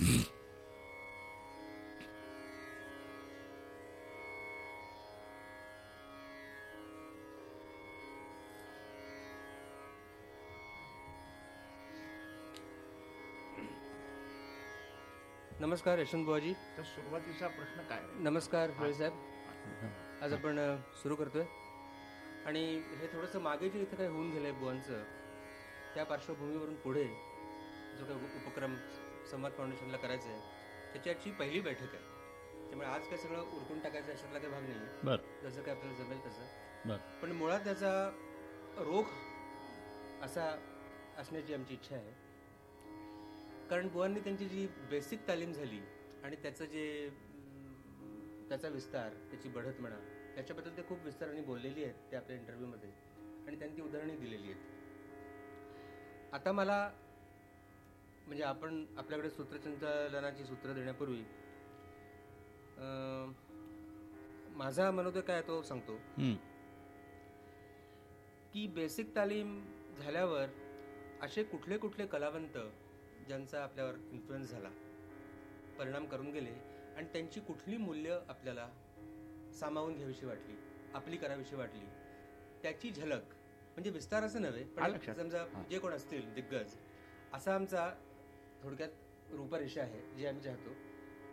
नमस्कार यशवंत बुवाजी. तर सुरुवातीचा प्रश्न काय? नमस्कार होळे साहेब. आज आपण सुरू करतोय. आणि हे थोडंसं मागे जे इथं काही होऊन गेलंय बुवांचं त्या पार्श्वभूमीवरून पुढे जो काही उप- उपक्रम संवाद फाउंडेशनला करायचा आहे त्याची आजची पहिली बैठक आहे. त्यामुळे आज काय सगळं उरकून टाकायचं अशातला काही भाग नाही बर. जसं काय आपल्याला जमेल तसं. पण मुळात त्याचा रोख असा असण्याची आमची इच्छा आहे. कारण बुवांनी त्यांची जी बेसिक तालीम झाली आणि त्याचं जे त्याचा विस्तार त्याची बढत म्हणा त्याच्याबद्दल ते खूप विस्ताराने बोललेली आहेत ते आपल्या इंटरव्ह्यूमध्ये आणि त्यांनी ती उदाहरणे दिलेली आहेत. आता मला म्हणजे आपण आपल्याकडे सूत्रसंचालनाची सूत्र देण्यापूर्वी अं, माझा मनोदय काय तो सांगतो. की बेसिक तालीम झाल्यावर असे कुठले कुठले कलावंत ज्यांचा आपल्यावर इन्फ्लुएन्स झाला परिणाम करून गेले आणि त्यांची कुठली मूल्य आपल्याला सामावून घ्यावीशी वाटली आपली करावीशी वाटली त्याची झलक म्हणजे विस्तार असं नव्हे पण. समजा. जे कोण असतील दिग्गज असा आमचा थोडक्यात रूपरेषा आहे जी आम्ही चाहतो.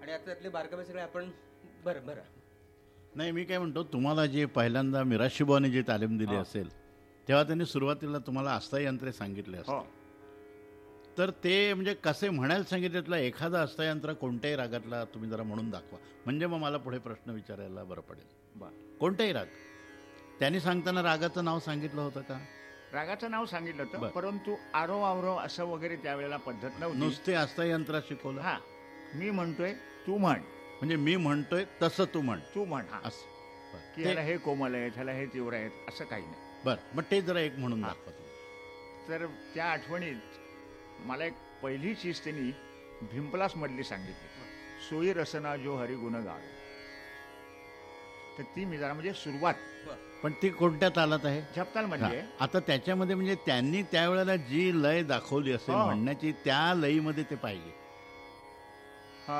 आणि आता त्यातले बारकावे सगळे आपण बरं बरं. नाही मी काय म्हणतो तुम्हाला जे पहिल्यांदा मिराशिबाने जी तालीम दिली हा. असेल तेव्हा त्यांनी सुरुवातीला तुम्हाला अस्थायी यंत्रे सांगितले हो. असते तर ते म्हणजे कसे म्हणायला सांगितलं एखादा अस्थायी यंत्र कोणत्याही रागातला तुम्ही जरा म्हणून दाखवा. म्हणजे मग मला पुढे प्रश्न विचारायला बरं पडेल. बर. कोणताही राग? त्यांनी सांगताना रागाचं नाव सांगितलं होतं का? रागाचं नाव सांगितलं होतं बर. परंतु आरो आवरो असं वगैरे त्यावेळेला पद्धत नव्हती. नुसते यंत्र शिकवलं. हा मी म्हणतोय तू म्हण. म्हणजे मी म्हणतोय तसं तू म्हण. तू म्हण हा. असं. बरं. की ते- ह्याला हे कोमल आहेत ह्याला हे तीव्र आहेत असं काही नाही. बरं. मग ते जरा एक म्हणून हा. दाखवा तुम्ही. तर त्या आठवणीत मला एक पहिली चीज त्यांनी भिंपलास मधली सांगितली सोयी रसना जो हरी गुण गावे. तर ती मी जरा म्हणजे सुरुवात पण ती कोणत्या तालात आहे? झपताल हा. म्हणजे आता त्याच्यामध्ये म्हणजे त्यांनी त्यावेळेला जी लय दाखवली असेल हो. म्हणण्याची त्या लयीमध्ये ते पाहिजे. सोई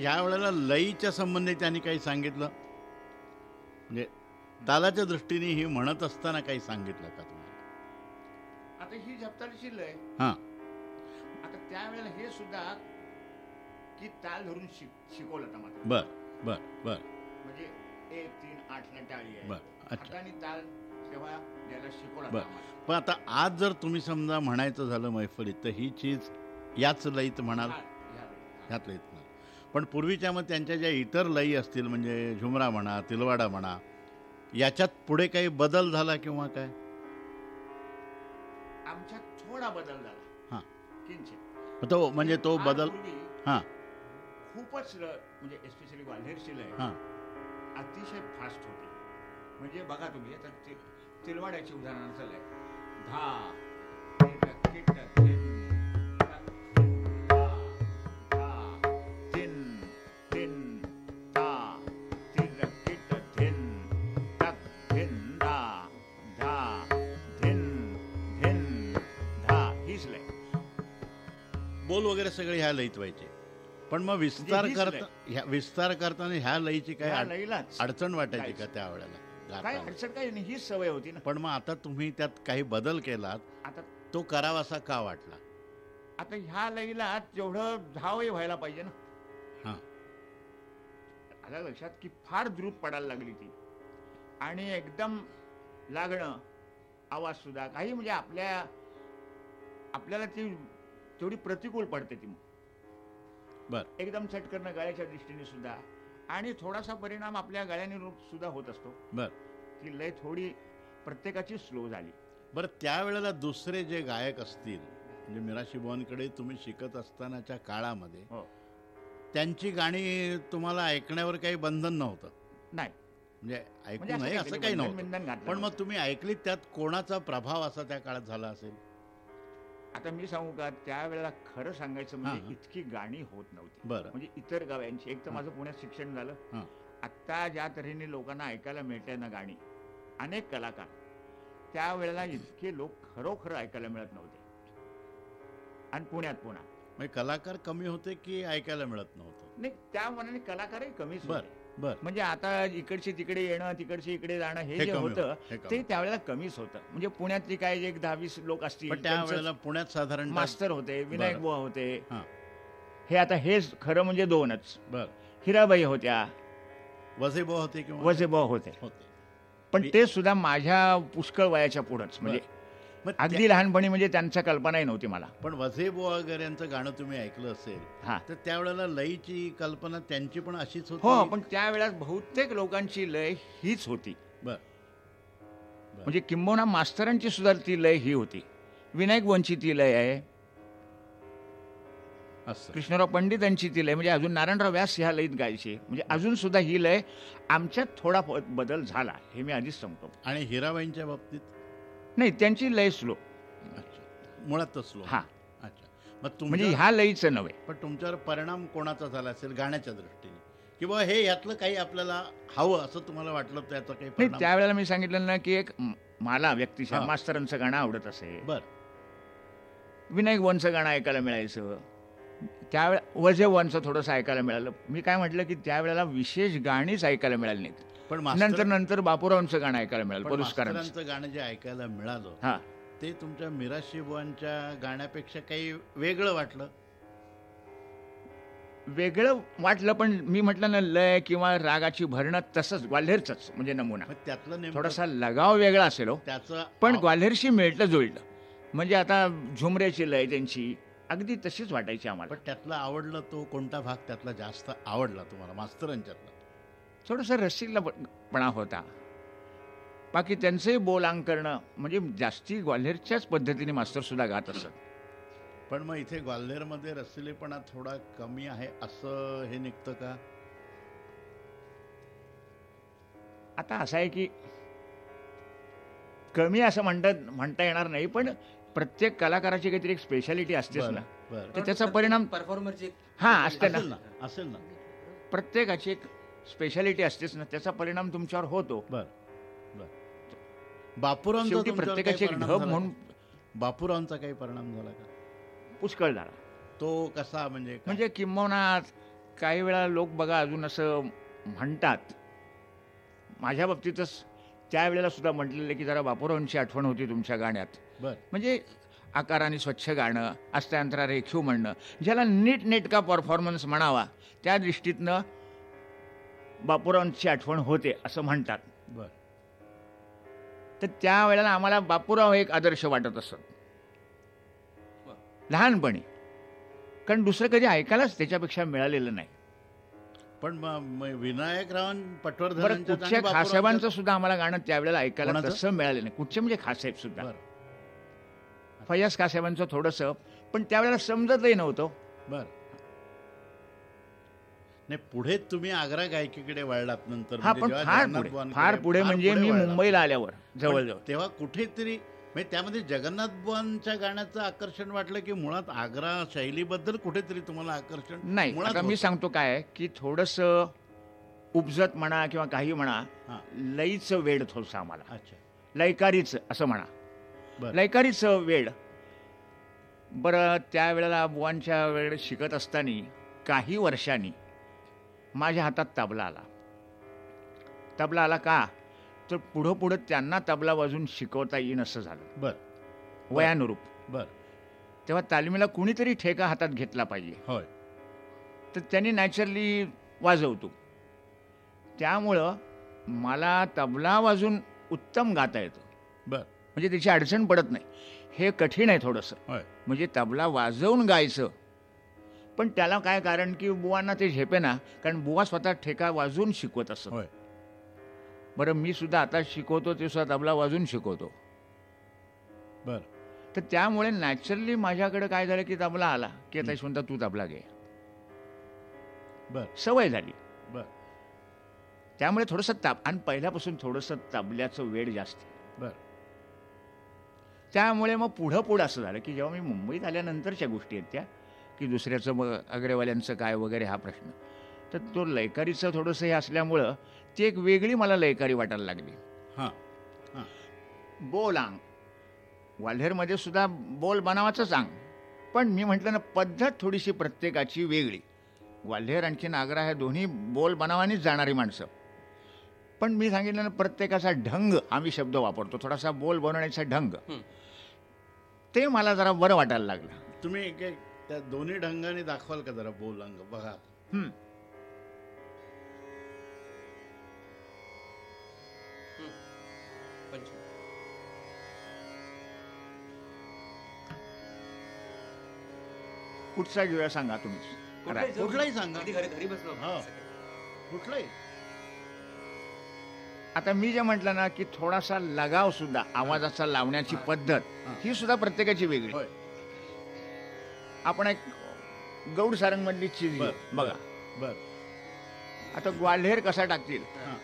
ह्या वेळेला लईच्या संबंधी त्यांनी काही सांगितलं. म्हणजे तालाच्या दृष्टीने ही म्हणत असताना काही सांगितलं का तुम्हाला आता ही झपतालीची लय. हां. आता त्यावेळेला हे सुद्धा की ताल धरून शिक शिकवलं मात्र. बर बर बर. म्हणजे एक तीन आठला टाळी आहे. बर अच्छा. हाताने ताल तेव्हा द्यायला शिकवला बर. आम्हाला. पण आता आज जर तुम्ही समजा म्हणायचं झालं मैफलीत तर ही चीज याच लईत म्हणाल? हा, ह्या लयीत. ह्यात लईत पण पूर्वीच्या मग त्यांच्या ज्या इतर लई असतील म्हणजे झुमरा म्हणा तिलवाडा म्हणा याच्यात पुढे काही बदल झाला किंवा काय? आमच्यात थोडा बदल झाला. हां. किंचित. तो म्हणजे तो बदल हां. खूपच म्हणजे एस्पेशली ग्वाल्हेरची लय हां. अतिशय फास्ट होती. म्हणजे बघा तुम्ही आता तिलवाड्याची उदाहरणार्थ लय. धा बोल वगैरे सगळे ह्या लईत व्हायचे. पण मग विस्तार करता ह्या विस्तार करताना ह्या लईची लईलाच अडचण वाटायची का काहीच. त्यावेळेला काय? अडचण काही नाही. हीच सवय होती ना. पण मग आता तुम्ही त्यात काही बदल केलात आता तो करावासा का वाटला? आता ह्या लईला जेवढं धावही व्हायला पाहिजे ना. हां. आलं लक्षात की फार द्रुत पडायला लागली ती. आणि एकदम लागणं आवाज सुद्धा काही म्हणजे आपल्या आपल्याला ती तेवढी प्रतिकूल पडते ती बर. एकदम चटकरणं गळ्याच्या दृष्टीने सुद्धा. आणि थोडासा परिणाम आपल्या गळ्याने सुद्धा होत असतो. बर. ती लय थोडी प्रत्येकाची स्लो झाली. बरं त्यावेळेला दुसरे जे गायक असतील म्हणजे मिराशी बुवांकडे तुम्ही शिकत असतानाच्या काळामध्ये हो. त्यांची गाणी तुम्हाला ऐकण्यावर काही बंधन नव्हतं? नाही. म्हणजे ऐकू म्हणजे असं नये काही असं काही बंधन- नव्हतं. घातलं पण. मग तुम्ही ऐकलीत त्यात कोणाचा प्रभाव असा त्या काळात झाला असेल? आता मी सांगू का त्यावेळेला खरं सांगायचं म्हणजे. इतकी गाणी होत नव्हती. म्हणजे इतर गाव्यांची. एक तर. माझं पुण्यात शिक्षण झालं. आत्ता ज्या तऱ्हेने लोकांना ऐकायला मिळते ना गाणी अनेक कलाकार त्यावेळेला इतके लोक खरोखर ऐकायला मिळत नव्हते. आणि पुण्यात पुन्हा. म्हणजे कलाकार कमी होते की ऐकायला मिळत नव्हतं? नाही त्या मनाने कलाकारही कमीच होते म्हणजे आता इकडचे तिकडे येणं तिकडचे इकडे जाणं हे जे होतं ते त्यावेळेला कमीच होतं. म्हणजे पुण्यातली काय एक दहावीस लोक असतील त्यावेळेला पुण्यात साधारण मास्तर होते विनायक. बुवा होते. हां. हे आता हे खरं म्हणजे दोनच. बर. हिराबाई होत्या. वजेबो होते किंवा वजेबुवा होते. पण ते सुद्धा माझ्या पुष्कळ वयाच्या पुढंच म्हणजे अगदी लहानपणी म्हणजे त्यांच्या कल्पनाही नव्हती मला. पण वझेबो वगैरे यांचं गाणं तुम्ही ऐकलं असेल हा. तर त्यावेळेला लईची कल्पना त्यांची पण अशीच होती? हो पण त्यावेळेस बहुतेक लोकांची लय हीच होती. बर. म्हणजे किंबहुना मास्तरांची सुद्धा ती लय ही होती. विनायक वंची ती लय आहे. असं. कृष्णराव पंडित यांची ती लय म्हणजे अजून नारायणराव व्यास ह्या लयीत गायचे. म्हणजे अजून सुद्धा ही लय आमच्यात थोडा बदल झाला हे मी आधीच सांगतो. आणि हिराबाईंच्या बाबतीत? नाही त्यांची लय स्लो अच्छा. मुळातच स्लो हा. अच्छा. मग म्हणजे ह्या लयीचं नव्हे. पण तुमच्यावर परिणाम कोणाचा झाला असेल गाण्याच्या दृष्टीने? किंवा हे यातलं काही आपल्याला हवं असं तुम्हाला वाटलं त्याचा काही नाही त्यावेळेला मी सांगितलं ना की एक मला व्यक्तिशः. मास्तरांचं गाणं आवडत असे. बर. विनायक वनचं गाणं ऐकायला मिळायचं. त्यावेळे वजे वनचं थोडंसं ऐकायला मिळालं. मी काय म्हटलं की त्यावेळेला विशेष गाणीच ऐकायला मिळाली नाहीत. पण नंतर नंतर बापूरावांचं गाणं ऐकायला मिळालं पुरस्कारांचं. गाणं जे ऐकायला मिळालं हा. ते तुमच्या मिराशी बुवांच्या गाण्यापेक्षा काही वेगळं वाटलं? वेगळं वाटलं पण मी म्हटलं ना लय किंवा रागाची भरणं तसंच ग्वाल्हेरचंच म्हणजे नमुना. त्यातलं थोडासा लगाव वेगळा असेल हो. त्याचं पण ग्वाल्हेरशी मिळतं जुळलं. म्हणजे आता झुमऱ्याची लय त्यांची अगदी तशीच वाटायची आम्हाला. पण त्यातला आवडलं तो कोणता भाग? त्यातला जास्त आवडला तुम्हाला मास्तरांच्यातला? थोडंसं रसिकपणा होता. बाकी त्यांचंही बोल करणं म्हणजे जास्ती ग्वाल्हेरच्याच पद्धतीने मास्तर सुद्धा गात असत. पण मग इथे ग्वाल्हेरमध्ये रसिलेपणा थोडा कमी आहे असं हे निघतं का? आता असं आहे की कमी असं म्हणता म्हणता येणार नाही पण प्रत्येक कलाकाराची काहीतरी एक स्पेशालिटी असतेच ना. तर त्याचा परिणाम परफॉर्मरची हा असते ना. असेल ना असेल ना. प्रत्येकाची एक स्पेशालिटी असतेच ना त्याचा परिणाम तुमच्यावर होतो. तुमच्यावर प्रत्येकाची ढब म्हणून? बापूरावांचा काही परिणाम झाला का? पुष्कळ झाला. तो कसा म्हणजे? म्हणजे किंबहुना काही वेळा लोक बघा अजून असं म्हणतात. माझ्या बाबतीतच त्यावेळेला सुद्धा म्हटलेलं की जरा बापूरावांची आठवण होती तुमच्या गाण्यात. बर. म्हणजे आकाराने स्वच्छ गाणं अस्त्यांतरा रेखीव म्हणणं ज्याला नीट नेटका परफॉर्मन्स म्हणावा त्या दृष्टीतनं बापूरावांची आठवण होते असं म्हणतात. बर. तर त्यावेळेला आम्हाला बापूराव एक आदर्श वाटत असत. लहानपणी. कारण दुसरं कधी ऐकायलाच त्याच्यापेक्षा मिळालेलं नाही. पण विनायकरावां आणि कुठच्या खासाहेबांचं सुद्धा आम्हाला गाणं त्यावेळेला ऐकायला? तसं मिळालेलं नाही. कुठचे म्हणजे खासाहेब सुद्धा. फयाज खासाहेबांचं थोडंसं पण त्यावेळेला समजतही नव्हतं. बर. नाही पुढे तुम्ही आग्रा गायकीकडे वळलात नंतर म्हणजे फार पुढे बुवांकडे- फार पुढे म्हणजे मी. मुंबईला आल्यावर जवळजवळ तेव्हा कुठेतरी म्हणजे त्यामध्ये जगन्नाथ बुवांच्या गाण्याचं आकर्षण वाटलं की मुळात आग्रा शैलीबद्दल कुठेतरी तुम्हाला आकर्षण नाही मुळात मी. सांगतो काय की थोडस उपजत म्हणा किंवा काही म्हणा. लईचं वेड थोडंसं आम्हाला अच्छा लयकारीचं असं म्हणा. लयकारीचं वेड बरं त्यावेळेला बुवांच्या वेळ शिकत असताना काही वर्षांनी माझ्या हातात तबला आला. तबला आला का? तर पुढं पुढं त्यांना तबला वाजून शिकवता येईन असं झालं. बर. वयानुरूप. बर. तेव्हा तालमीला कुणीतरी ठेका हातात घेतला पाहिजे. होय. तर त्यांनी नॅचरली वाजवतो. त्यामुळं मला तबला वाजून उत्तम गाता येतं. बर. म्हणजे त्याची अडचण पडत नाही. हे कठीण आहे थोडंसं. म्हणजे तबला वाजवून गायचं पण त्याला काय कारण की बुवांना ते झेपे ना कारण बुवा स्वतः ठेका वाजवून शिकवत असत. बरं मी सुद्धा आता शिकवतो ते सुद्धा तबला वाजवून शिकवतो. बर. तर त्यामुळे नॅचरली माझ्याकडे काय झालं की तबला आला की आता यशवंता तू तबला घे. बर. सवय झाली. बर. त्यामुळे थोडंसं ताप आणि पहिल्यापासून थोडंसं तबल्याचं वेळ जास्त. बर. त्यामुळे मग पुढं पुढं असं झालं की जेव्हा मी मुंबईत आल्यानंतरच्या गोष्टी आहेत त्या की दुसऱ्याचं मग अग्रेवाल्यांचं काय वगैरे हा प्रश्न. तर तो लयकारीचं थोडंसं हे असल्यामुळं ती एक वेगळी मला लयकारी वाटायला लागली. हां. बोलांग ग्वाल्हेरमध्ये सुद्धा बोल बनावाचं सांग पण मी म्हटलं ना पद्धत थोडीशी प्रत्येकाची वेगळी. ग्वाल्हेर आणखी नागरा ह्या दोन्ही बोल बनावानीच जाणारी माणसं. पण मी सांगितलं ना प्रत्येकाचा ढंग आम्ही शब्द वापरतो थोडासा बोल बनवण्याचा ढंग. हं. ते मला जरा बरं वाटायला लागलं. तुम्ही त्या दोन्ही ढंगाने दाखवाल का जरा बोल अंग? बघा. हं. पंच कुठचा घेऊया सांगा तुम्ही. कुठलाही सांगा. घरी घरी बसलो. हो. कुठलाही. आता मी जे म्हटलं ना की थोडासा लगाव सुद्धा आवाजाचा लावण्याची पद्धत हां. ही सुद्धा प्रत्येकाची वेगळी. होय. आपण एक गौड सारंग मधली चीज घेऊ. बघा बर आता ग्वाल्हेर कसा टाकतील हां.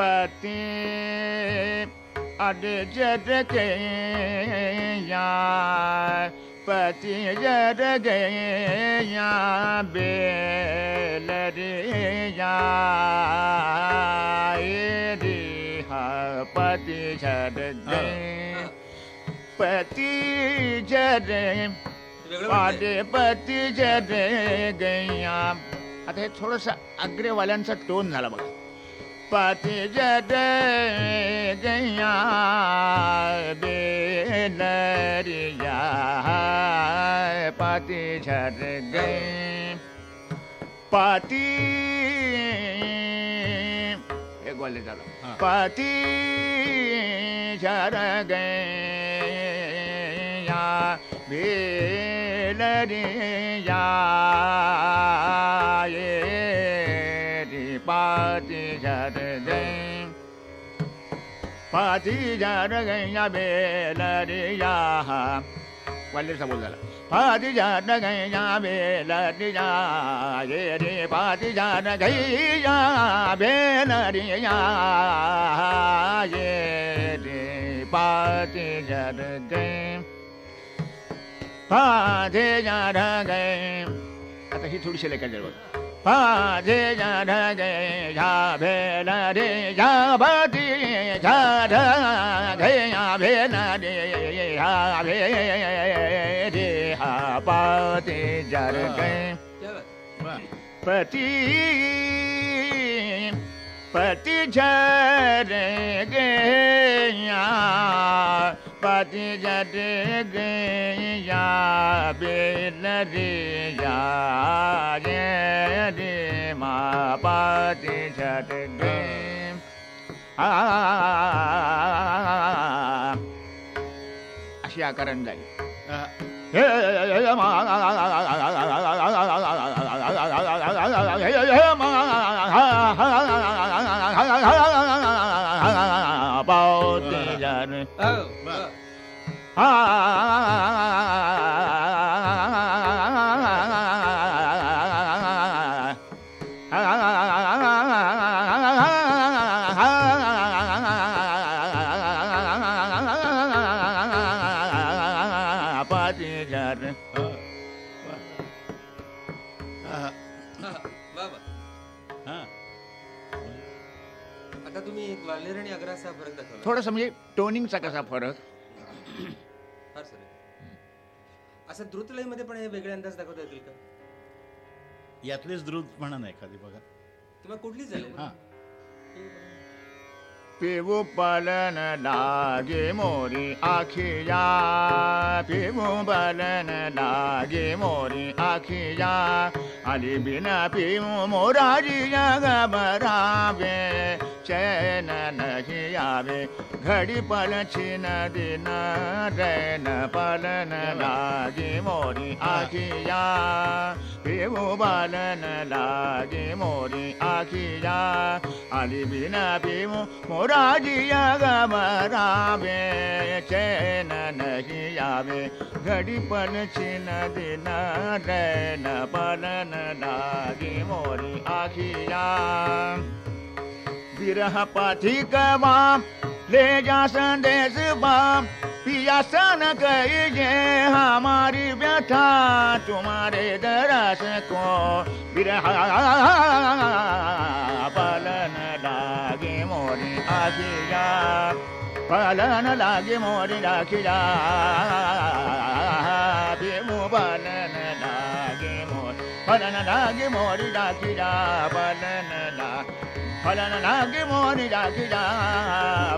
पति अड जर be पति जर गया बेलरिया पति जर गए pati जर पाडे पति जर गया। आता हे थोडंसं अग्रेवाल्यांचा टोन झाला बघा. पती जरे गैया बेलरिया पती झर गई। पाती एक वाले झालं हा. पाती झर गया बेलरिया ये रे पाती झर गई। पाती झर गया बेलरिया वालेचा बोल झाला पाती झाड गैया बेलरिया ये रे पाती झाड गैया बेलरिया ये रे पाती झाड गै पाते झाड गै आता ही थोडीशी लेखायची बघ जा गे या भरे ये जा गया भया पति जर पति पतिरे गेय गया पति झर गया बेल रे या रे रे माँ पति झर गए आ अशी आकारण जाईल हा. हो, थोडंसं म्हणजे टोनिंगचा कसा फरक असं द्रुतलयमध्ये पण हे वेगळे अंदाज दाखवता येतील का? यातलीच द्रुत म्हणा ना एखादी बघा. किंवा कुठली झाली हा. पिवू पालन लागे मोरी आखिया. पिवू पालन लागे मोरी आखिया. आली बिना पिवू मोराजिया घबरावे चैन नहीं आवे घड़ी पल छिन दिन रैन पलन लागे मोरी आखिया। पिवू बालन लागे मोरी आखिया। आली बिना पिवू मोराजिया गमरावे चैन नहीं आवे। घड़ी पल छिन दिन रैन पलन लागे मोरी आखिया। विरह पथिक बाम ले जा संदेश बाम पिया सन कहिए हमारी व्यथा तुम्हारे दरस को। विरह पलन लागे मोरी आखिया पलन लागे मोरी राखिया बेमु पलन लागे मोर पलन लागे मोरी राखिया पलन ला फलन लागे मोरी राखिया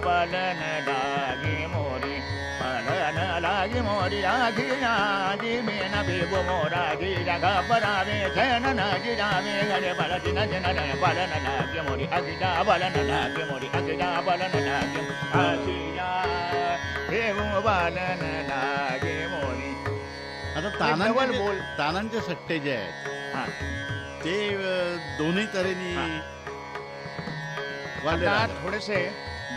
पलन लागे मोरी फलन लागे मोरी राखिया जिमेन बेबो मोरा गिरा घबरावे जैन न गिरावे गरे बल जिन जिन न पलन लागे मोरी अगिजा बलन लागे मोरी अगिजा बलन लागे अगिजा बेबो बलन लागे मोरी। आता तानांचे बोल. तानांचे सट्टे जे आहेत ते दोन्ही तऱ्हेने आता. थोडेसे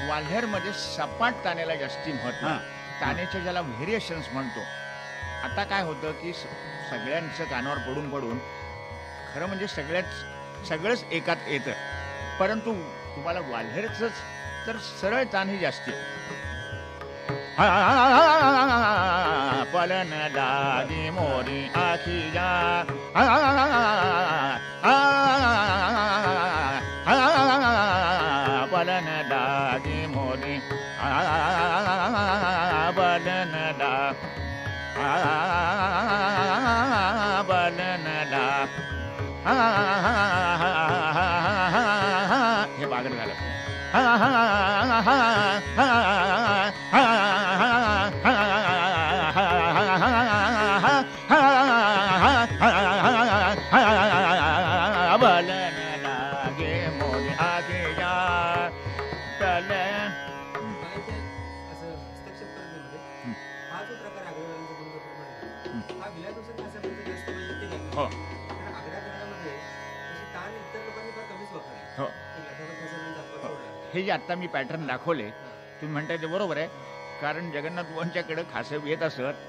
ग्वाल्हेरमध्ये सपाट तानेला जास्ती महत्त्व हा. आहे. तानेचे ज्याला व्हेरिएशन्स म्हणतो आता काय होतं की स- सगळ्यांचं कानावर पडून पडून खरं म्हणजे सगळ्याच सगळंच एकात येतं परंतु तुम्हाला ग्वाल्हेरचंच तर सरळ तान ही जास्ती पलन लागी मोरी लागी मोरी आत्ता आता मी पॅटर्न दाखवले. तुम्ही म्हणताय ते बरोबर आहे. कारण जगन्नाथ बुवांच्याकडे खासं येत असत.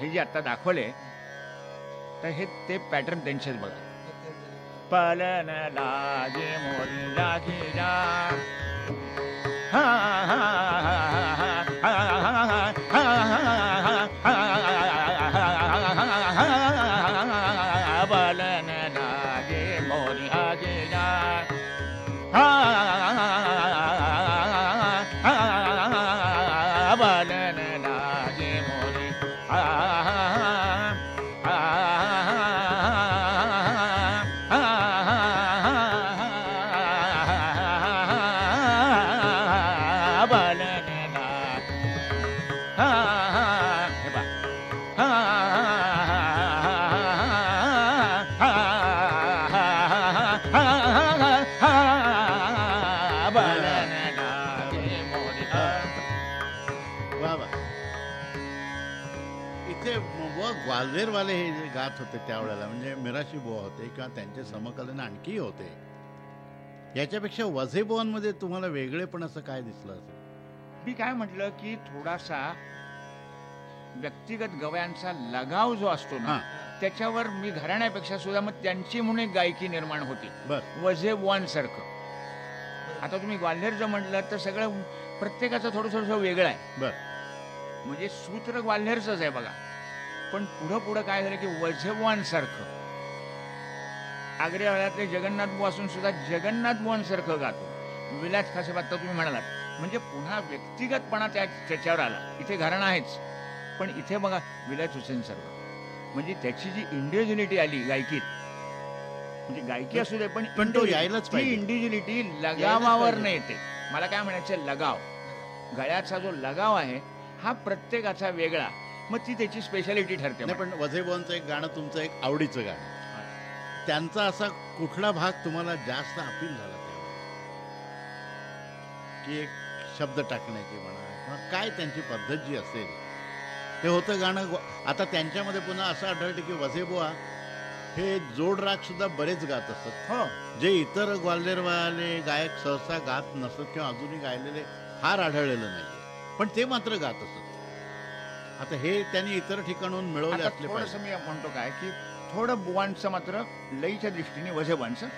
हे जे आता दाखवले तर हे ते पॅटर्न त्यांचेच बघा. पलन लागे मोरी हा, हा, हा, हा, हा, हा, मोरी बलन होते त्यावेळेला. म्हणजे मिराशी बुवा होते किंवा त्यांचे समकालीन आणखी होते. याच्यापेक्षा वझे बुवांमध्ये तुम्हाला वेगळेपण असं काय दिसलं असेल? मी काय म्हटलं की थोडासा व्यक्तिगत गवयांचा लगाव जो असतो ना त्याच्यावर मी घराण्यापेक्षा सुद्धा मग त्यांची म्हणून एक गायकी निर्माण होती. वझे वन सारखं आता तुम्ही ग्वाल्हेरचं म्हटलं तर सगळं प्रत्येकाचं थोडं थोडंसं वेगळं आहे. बर. म्हणजे सूत्र ग्वाल्हेरच आहे बघा. पण पुढं पुढं काय झालं की वझेवान सारखं. आग्र्यावाल्यातले जगन्नाथ बुवा असून सुद्धा जगन्नाथ बुवान सारखं गातो. विलास खासे आता तुम्ही म्हणालात. म्हणजे पुन्हा व्यक्तिगतपणा त्या त्याच्यावर आला. इथे घराणं आहेच. पण इथे बघा विलास हुसेन सारखं. म्हणजे त्याची जी इंडिव्हिज्युअलिटी आली गायकीत म्हणजे गायकी असू दे पण पण तो यायलाच ती पाहिजे. इंडिव्हिज्युअलिटी लगावावर. नाही येते. मला काय म्हणायचं लगाव. गळ्याचा जो लगाव आहे हा प्रत्येकाचा वेगळा. मग ती त्याची स्पेशालिटी ठरते नाही पण वझे बुवांचं एक गाणं तुमचं एक आवडीचं गाणं. त्यांचा असा कुठला भाग तुम्हाला जास्त अपील झाला? की एक शब्द टाकण्याची म्हणा किंवा काय त्यांची पद्धत जी असेल. ते होतं गाणं आता त्यांच्यामध्ये पुन्हा असं आढळतं की वझेबुवा हे जोड राग सुद्धा बरेच गात असतात. हो. जे इतर ग्वाल्हेरवाले गायक सहसा गात नसत किंवा अजूनही गायलेले फार आढळलेलं नाही पण ते मात्र गात असत आता हे त्यांनी इतर ठिकाणून मिळवले आता असले थोडस पाहिजे मी म्हणतो काय की थोडं बुवांचं मात्र लईच्या दृष्टीने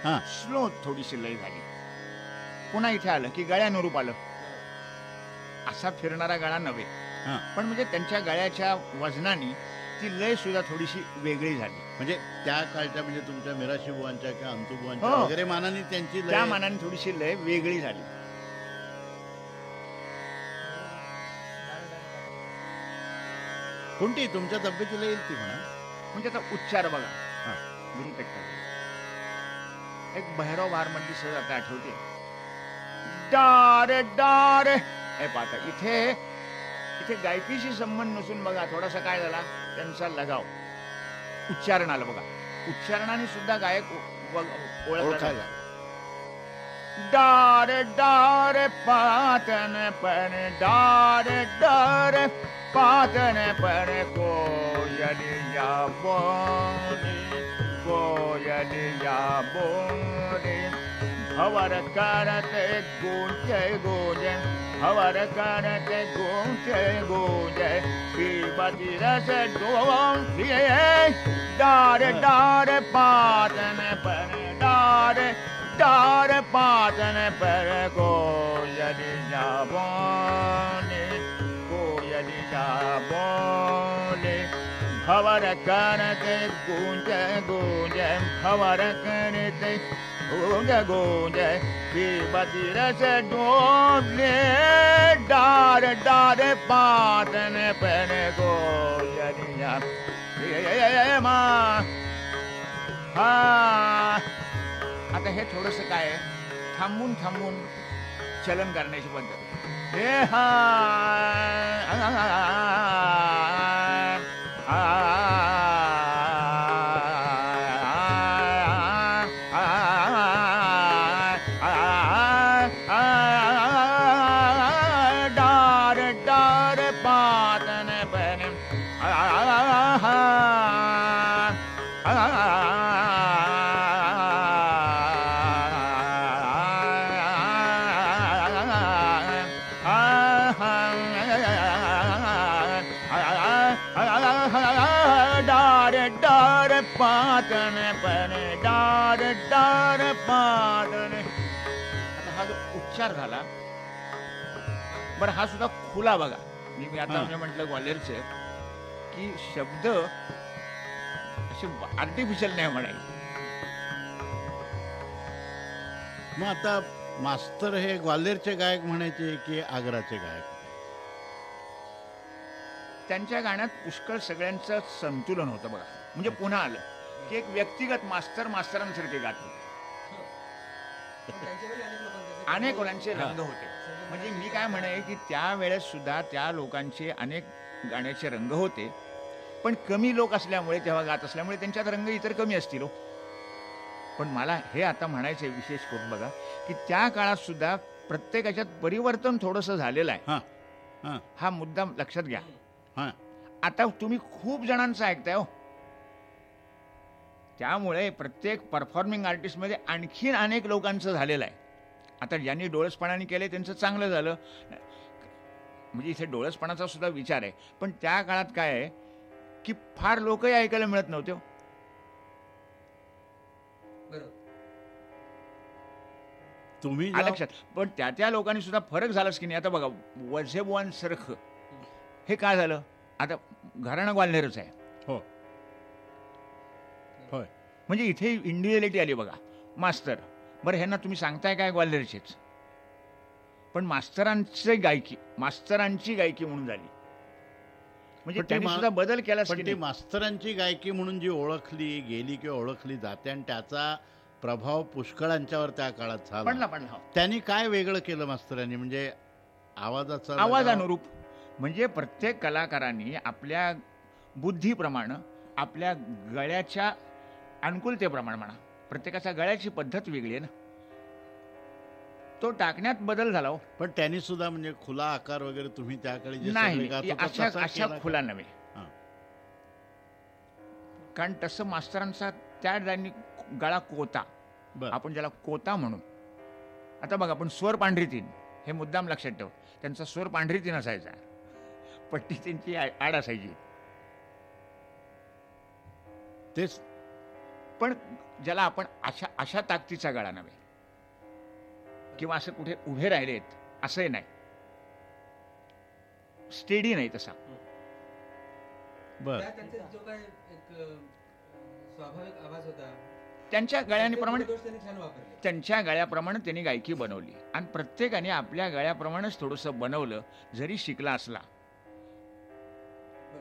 हा. स्लो थोडीशी लय झाली पुन्हा इथे आलं की गळ्यानुरूप आलं असा फिरणारा गळा नव्हे हा. पण म्हणजे त्यांच्या गळ्याच्या वजनाने ती लय सुद्धा थोडीशी वेगळी झाली म्हणजे त्या काळच्या म्हणजे तुमच्या मिराशी बुवांच्या किंवा अंतुबुवांच्या हो. वगैरे मानाने त्यांची लय- त्या मानाने थोडीशी लय वेगळी झाली कोणती तुमच्या तब्येतीला येईल ती म्हणा. म्हणजे आता उच्चार बघा. हा. गुरुपेक्षा एक भैरव बार मधली सहज आता आठवते. डार डार. हे पाहता इथे इथे गायकीशी संबंध नसून बघा थोडासा काय झाला? त्यांचा लगाव. उच्चारण आलं बघा. उच्चारणाने सुद्धा गायक ओळखायला. डार डार पातन पर डार डार. पादन पर कोयलिया बोली कोयलिया बोली। हवर करते गूंजे गूंजे हवर करते गूंजे गूंजे पीबती रस डोंगे डार डार पादन पर डार डार पादन पर कोयलिया बोली। हवर करते गूंज गूंज हवर करते गूंज गूंज पीबती रस डोले डार डार पातन पर कोयलिया ये हा आता हे थोडस काय थांबून थांबून चलन करण्याची पद्धत हे हा हा सुद्धा खुला बघा. मी मी आता हा. म्हणजे म्हटलं ग्वाल्हेरचे की शब्द असे आर्टिफिशियल नाही म्हणायचे मग आता मास्तर हे ग्वाल्हेरचे गायक म्हणायचे की आग्राचे गायक? त्यांच्या गाण्यात पुष्कळ सगळ्यांचं संतुलन होतं बघा. म्हणजे पुन्हा आलं की एक व्यक्तिगत मास्तर मास्तरांसारखे गात होते. अनेक मुलांचे रंग होते. म्हणजे मी काय म्हणे की त्या वेळेस सुद्धा त्या लोकांचे अनेक गाण्याचे रंग होते. पण कमी लोक असल्यामुळे तेव्हा गात असल्यामुळे त्यांच्यात रंग इतर कमी असतील हो. पण मला हे आता म्हणायचं आहे विशेष करून बघा की त्या काळात सुद्धा प्रत्येकाच्यात परिवर्तन थोडंसं झालेलं आहे. हां हां. हा मुद्दा लक्षात घ्या. हां. आता तुम्ही खूप जणांचं ऐकताय हो. त्यामुळे प्रत्येक परफॉर्मिंग आर्टिस्टमध्ये आणखीन अनेक लोकांचं झालेलं आहे. आता ज्यांनी डोळसपणाने केले त्यांचं चांगलं झालं. म्हणजे इथे डोळसपणाचा सुद्धा विचार आहे. पण त्या काळात काय आहे की फार लोकही ऐकायला मिळत नव्हते हो. तुम्ही लक्षात. पण त्या त्या लोकांनी सुद्धा फरक झालाच की नाही. आता बघा वझेबुवान सरख. हे काय झालं? आता घराणं ग्वाल्हेरच आहे. हो. होय. म्हणजे इथे इंडिव्हिज्युअलिटी आली बघा. मास्तर. बरं ह्यांना तुम्ही सांगताय काय ग्वाल्हेरचेच? पण मास्तरांची गायकी मास्तरांची गायकी म्हणून झाली. म्हणजे त्यांनी सुद्धा बदल केला पण ती मास्तरांची गायकी म्हणून जी ओळखली गेली किंवा ओळखली जाते आणि त्याचा प्रभाव पुष्कळांच्यावर त्या काळात पडला झाला. पडला हो. त्यांनी काय वेगळं केलं मास्तरांनी? म्हणजे आवाजाचा आवाज अनुरूप म्हणजे प्रत्येक कलाकारांनी आपल्या बुद्धीप्रमाणे आपल्या गळ्याच्या अनुकूलतेप्रमाणे म्हणा प्रत्येकाच्या गळ्याची पद्धत वेगळी आहे ना. तो टाकण्यात बदल झाला हो. पण त्यांनी सुद्धा म्हणजे खुला आकार वगैरे तुम्ही त्याकडे नाही अशा अशा? खुला नव्हे. कारण तसं मास्तरांचा त्या डायनी गळा कोता. आपण ज्याला कोता म्हणू. आता बघा आपण स्वर पांढरी तीन. हे मुद्दाम लक्षात ठेव. त्यांचा स्वर पांढरी तीन असायचा. पट्टी त्यांची आड असायची. तेच. पण ज्याला आपण अशा अशा ताकदीचा गळा नव्हे. किंवा असं कुठे उभे राहिलेत असंही नाही. स्टेडी नाही तसा. बर. त्या त्यांचा जो काय एक अ, स्वाभाविक आवाज होता त्यांच्या गळ्याप्रमाणे त्यांच्या गळ्याप्रमाणे त्यांनी गायकी बनवली. आणि प्रत्येकाने आपल्या गळ्याप्रमाणेच थोडंसं बनवलं जरी शिकला असला.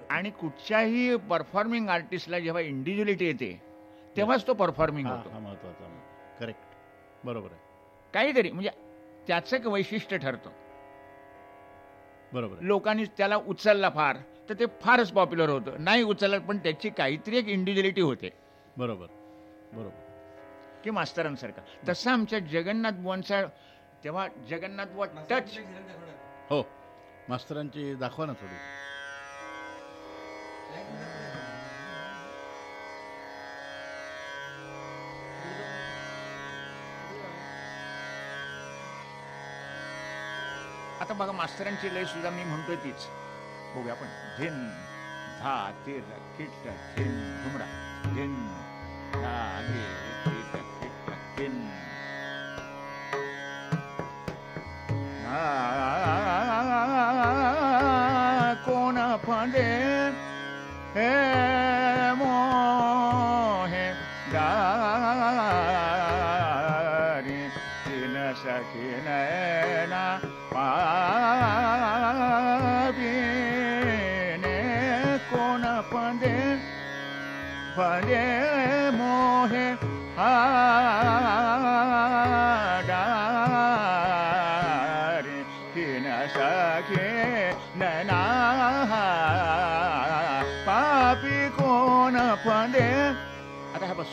आणि कुठच्याही परफॉर्मिंग आर्टिस्टला जेव्हा इंडिव्हिज्युअलिटी येते तेव्हाच तो परफॉर्मिंग हा होतो. हा महत्त्वाचा करेक्ट बरोबर आहे. काहीतरी म्हणजे त्याचं एक वैशिष्ट्य ठरतं. बरोबर लोकांनी त्याला उचलला फार तर ते फारच पॉप्युलर होतं. नाही उचललं पण त्याची काहीतरी एक इंडिव्हिज्युअलिटी होते. बरोबर बरोबर. की मास्तरांसारखा. तसं आमच्या जगन्नाथ बुवांचा तेव्हा जगन्नाथ बुवा टच. हो मास्तरांची दाखवा ना थोडी. आता बघा मास्तरांची लय सुद्धा मी म्हणतोय तीच. बघूया आपण. धिन धा तीर किट धिन झुमरा धिन धा धीर किट किट धिन आ, कोण फांदे हे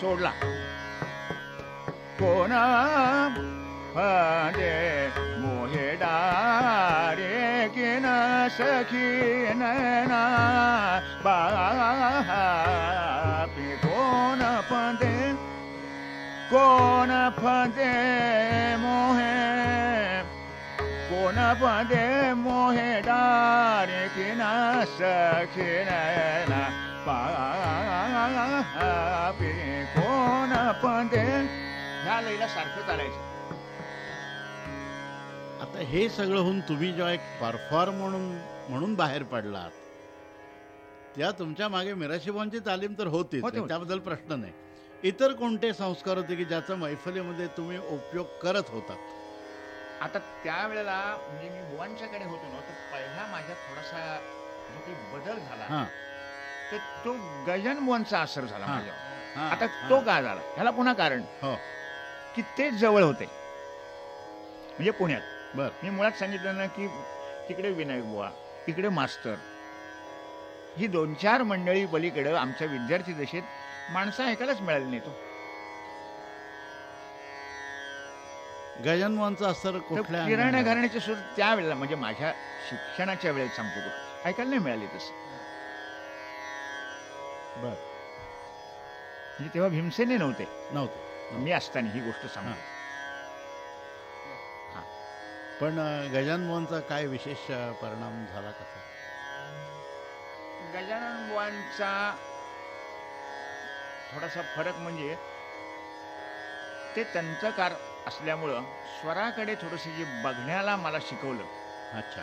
सोडला कोण फदे मोहे डारे किन सखी नैना बापी कोण फदे कोण फदे मोहे कोण पदे मोहे डारे किन सखी नैना पापी कोण पदे ह्या लईला सारखं चालायचं. आता हे सगळं होऊन तुम्ही जेव्हा एक परफॉर्म म्हणून म्हणून बाहेर पडलात त्या तुमच्या मागे मिराशीबांची तालीम तर होतीच होते. त्याबद्दल प्रश्न नाही. इतर कोणते संस्कार होते की ज्याचा मैफलीमध्ये तुम्ही उपयोग करत होता? आता त्यावेळेला म्हणजे मी बुवांच्याकडे होतो ना तर पहिला माझ्यात थोडासा जो काही बदल झाला हा. तर तो गजन बुवांचा असर झाला हा. माझ्यावर. हा, आता हा. तो का झाला? ह्याला पुन्हा कारण? हो. की तेच जवळ होते. म्हणजे पुण्यात. बर. मी मुळात सांगितलं ना की तिकडे विनायक बुवा इकडे मास्तर. ही दोन चार मंडळी पलीकडे आमच्या विद्यार्थी दशेत माणसं ऐकायलाच मिळाली नाही तो गजानवांचा असर कुठल्या किराणा अंगाने? घराण्याचे सुद्धा त्यावेळेला म्हणजे माझ्या शिक्षणाच्या वेळेत सांगतो तो ऐकायला नाही मिळाली तसं. बर. म्हणजे तेव्हा भीमसेने नव्हते. नव्हतं. मी असताना ही गोष्ट सांगतो. पण गजानन काय विशेष परिणाम झाला कसा? गजानन बुवांचा थोडासा फरक म्हणजे ते तंत्रकार असल्यामुळं स्वराकडे थोडंसं जे बघण्याला मला शिकवलं. अच्छा.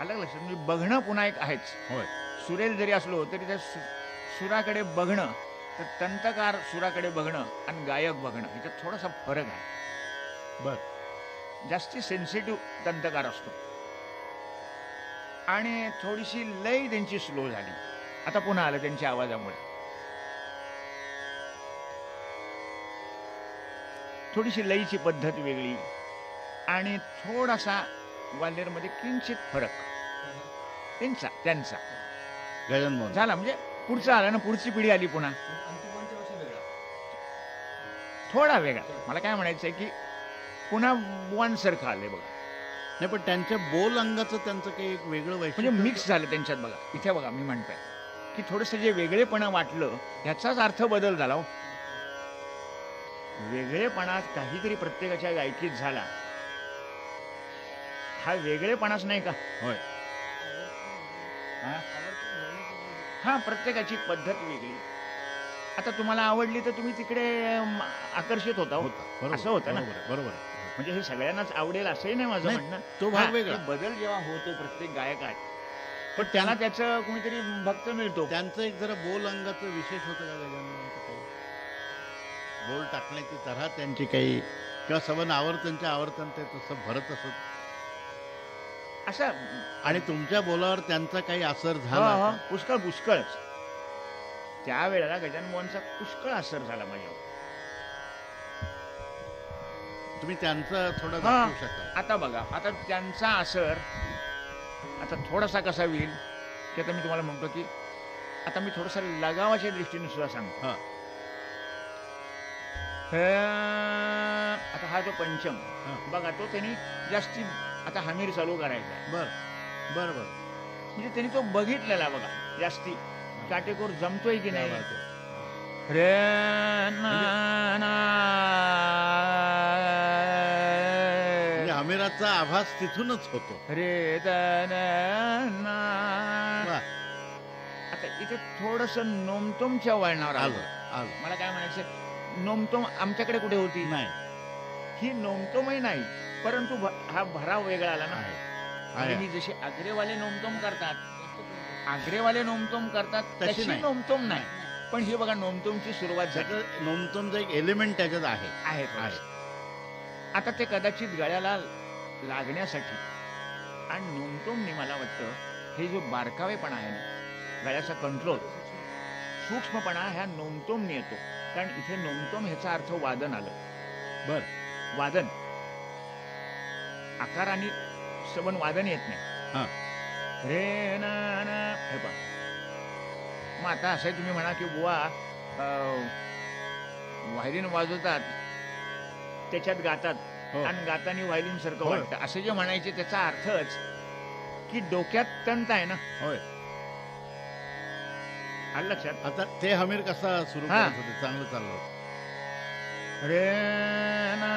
आलं लक्षात? म्हणजे बघणं पुन्हा एक आहेच. होय. सुरेल जरी असलो तरी त्या सुराकडे बघणं तर तंतकार सुराकडे बघणं आणि गायक बघणं ह्याच्यात थोडासा फरक आहे. बर. जास्ती सेन्सिटिव्ह तंतकार असतो. आणि थोडीशी लय त्यांची स्लो झाली. आता पुन्हा आलं त्यांच्या आवाजामुळे. थोडीशी लयची पद्धत वेगळी आणि थोडासा ग्वाल्हेरमध्ये किंचित फरक. त्यांचा त्यांचा. गजानन झाला म्हणजे पुढचा आला ना पुढची पिढी आली पुन्हा. थोडा वेगळा. मला काय म्हणायचं आहे की पुन्हा बुवांसारखं आलंय बघा. नाही पण त्यांच्या बोल अंगाचं त्यांचं काही एक वेगळं म्हणजे मिक्स झालं त्यांच्यात बघा. इथे बघा मी म्हणतोय की थोडंसं जे वेगळेपणा वाटलं ह्याचाच अर्थ बदल झाला हो. वेगळेपणा काहीतरी प्रत्येकाच्या गायकीत झाला. हा वेगळेपणाच नाही का? होय. हा? प्रत्येकाची पद्धत वेगळी आता तुम्हाला आवडली तर तुम्ही तिकडे आकर्षित होता हो. होता असं होतं ना? बरोबर. म्हणजे हे सगळ्यांनाच आवडेल असंही नाही माझं म्हणणं तो भाग वेगळा. बदल जेव्हा होतो प्रत्येक गायकात पण त्याला त्या- त्याचं कोणीतरी भक्त मिळतो त्यांचं एक जरा बोल अंगाचं विशेष होतं का गजाननांचं काही बोल टाकण्याची तऱ्हा त्यांची काही किंवा सबन आवर्तनच्या आवर्तन ते तसं भरत असत असं आणि तुमच्या बोलावर त्यांचा काही असर झाला? पुष्कळ पुष्कळच. त्यावेळेला गजानन मोहनचा पुष्कळ असर झाला माझ्यावर. तुम्ही त्यांचा थोडं शकाल? आता बघा आता त्यांचा असर आता थोडासा कसा होईल की आता मी तुम्हाला म्हणतो की आता मी थोडासा लगावाच्या दृष्टीने सुद्धा सांगतो. आता हा जो पंचम. बघा तो त्यांनी जास्ती आता हमीर चालू करायचा. बर बर बर. म्हणजे त्यांनी तो बघितलेला बघा जास्ती. काटेकोर जमतोय की नाही. रे ना ना म्हणजे अमिराचा आभास तिथूनच होतो. रे आता इथे थोडस नोमतोमच्या वळणावर आलं. आलं मला काय म्हणायचं नोमतोम आमच्याकडे कुठे होती? नाही. ही नोमतोमही नाही. परंतु भ- हा भराव वेगळा आला ना. ही जशी आग्रेवाले नोमतोम करतात आग्रेवाले नोमतोम करतात तशी नाही. नोमतोम नाही. पण ही बघा नोमतोमची सुरुवात झाली. नोमतोमचा एक एलिमेंट त्याच्यात आहे. आहे थोडंसं. आहे. आता ते कदाचित गळ्याला लागण्यासाठी आणि नोमतोमने मला वाटतं हे जो बारकावेपणा आहे ना गळ्याचा कंट्रोल सूक्ष्मपणा ह्या नोमतोमने येतो. कारण इथे नोमतोम ह्याचा अर्थ वादन आलं. बर. वादन. आकाराने सबन वादन येत हा. नाही रे ना ना हे पहा मग आता असं तुम्ही म्हणा की बुवा व्हायलिन वाजवतात त्याच्यात गातात हो. आणि गातानी व्हायलिन सारखं होय. वाटतं असं जे म्हणायचे त्याचा अर्थच की डोक्यात तंत आहे ना होय आलं लक्षात आता ते हमीर कसा सुरू हा. चांगलं चाललं. रे ना,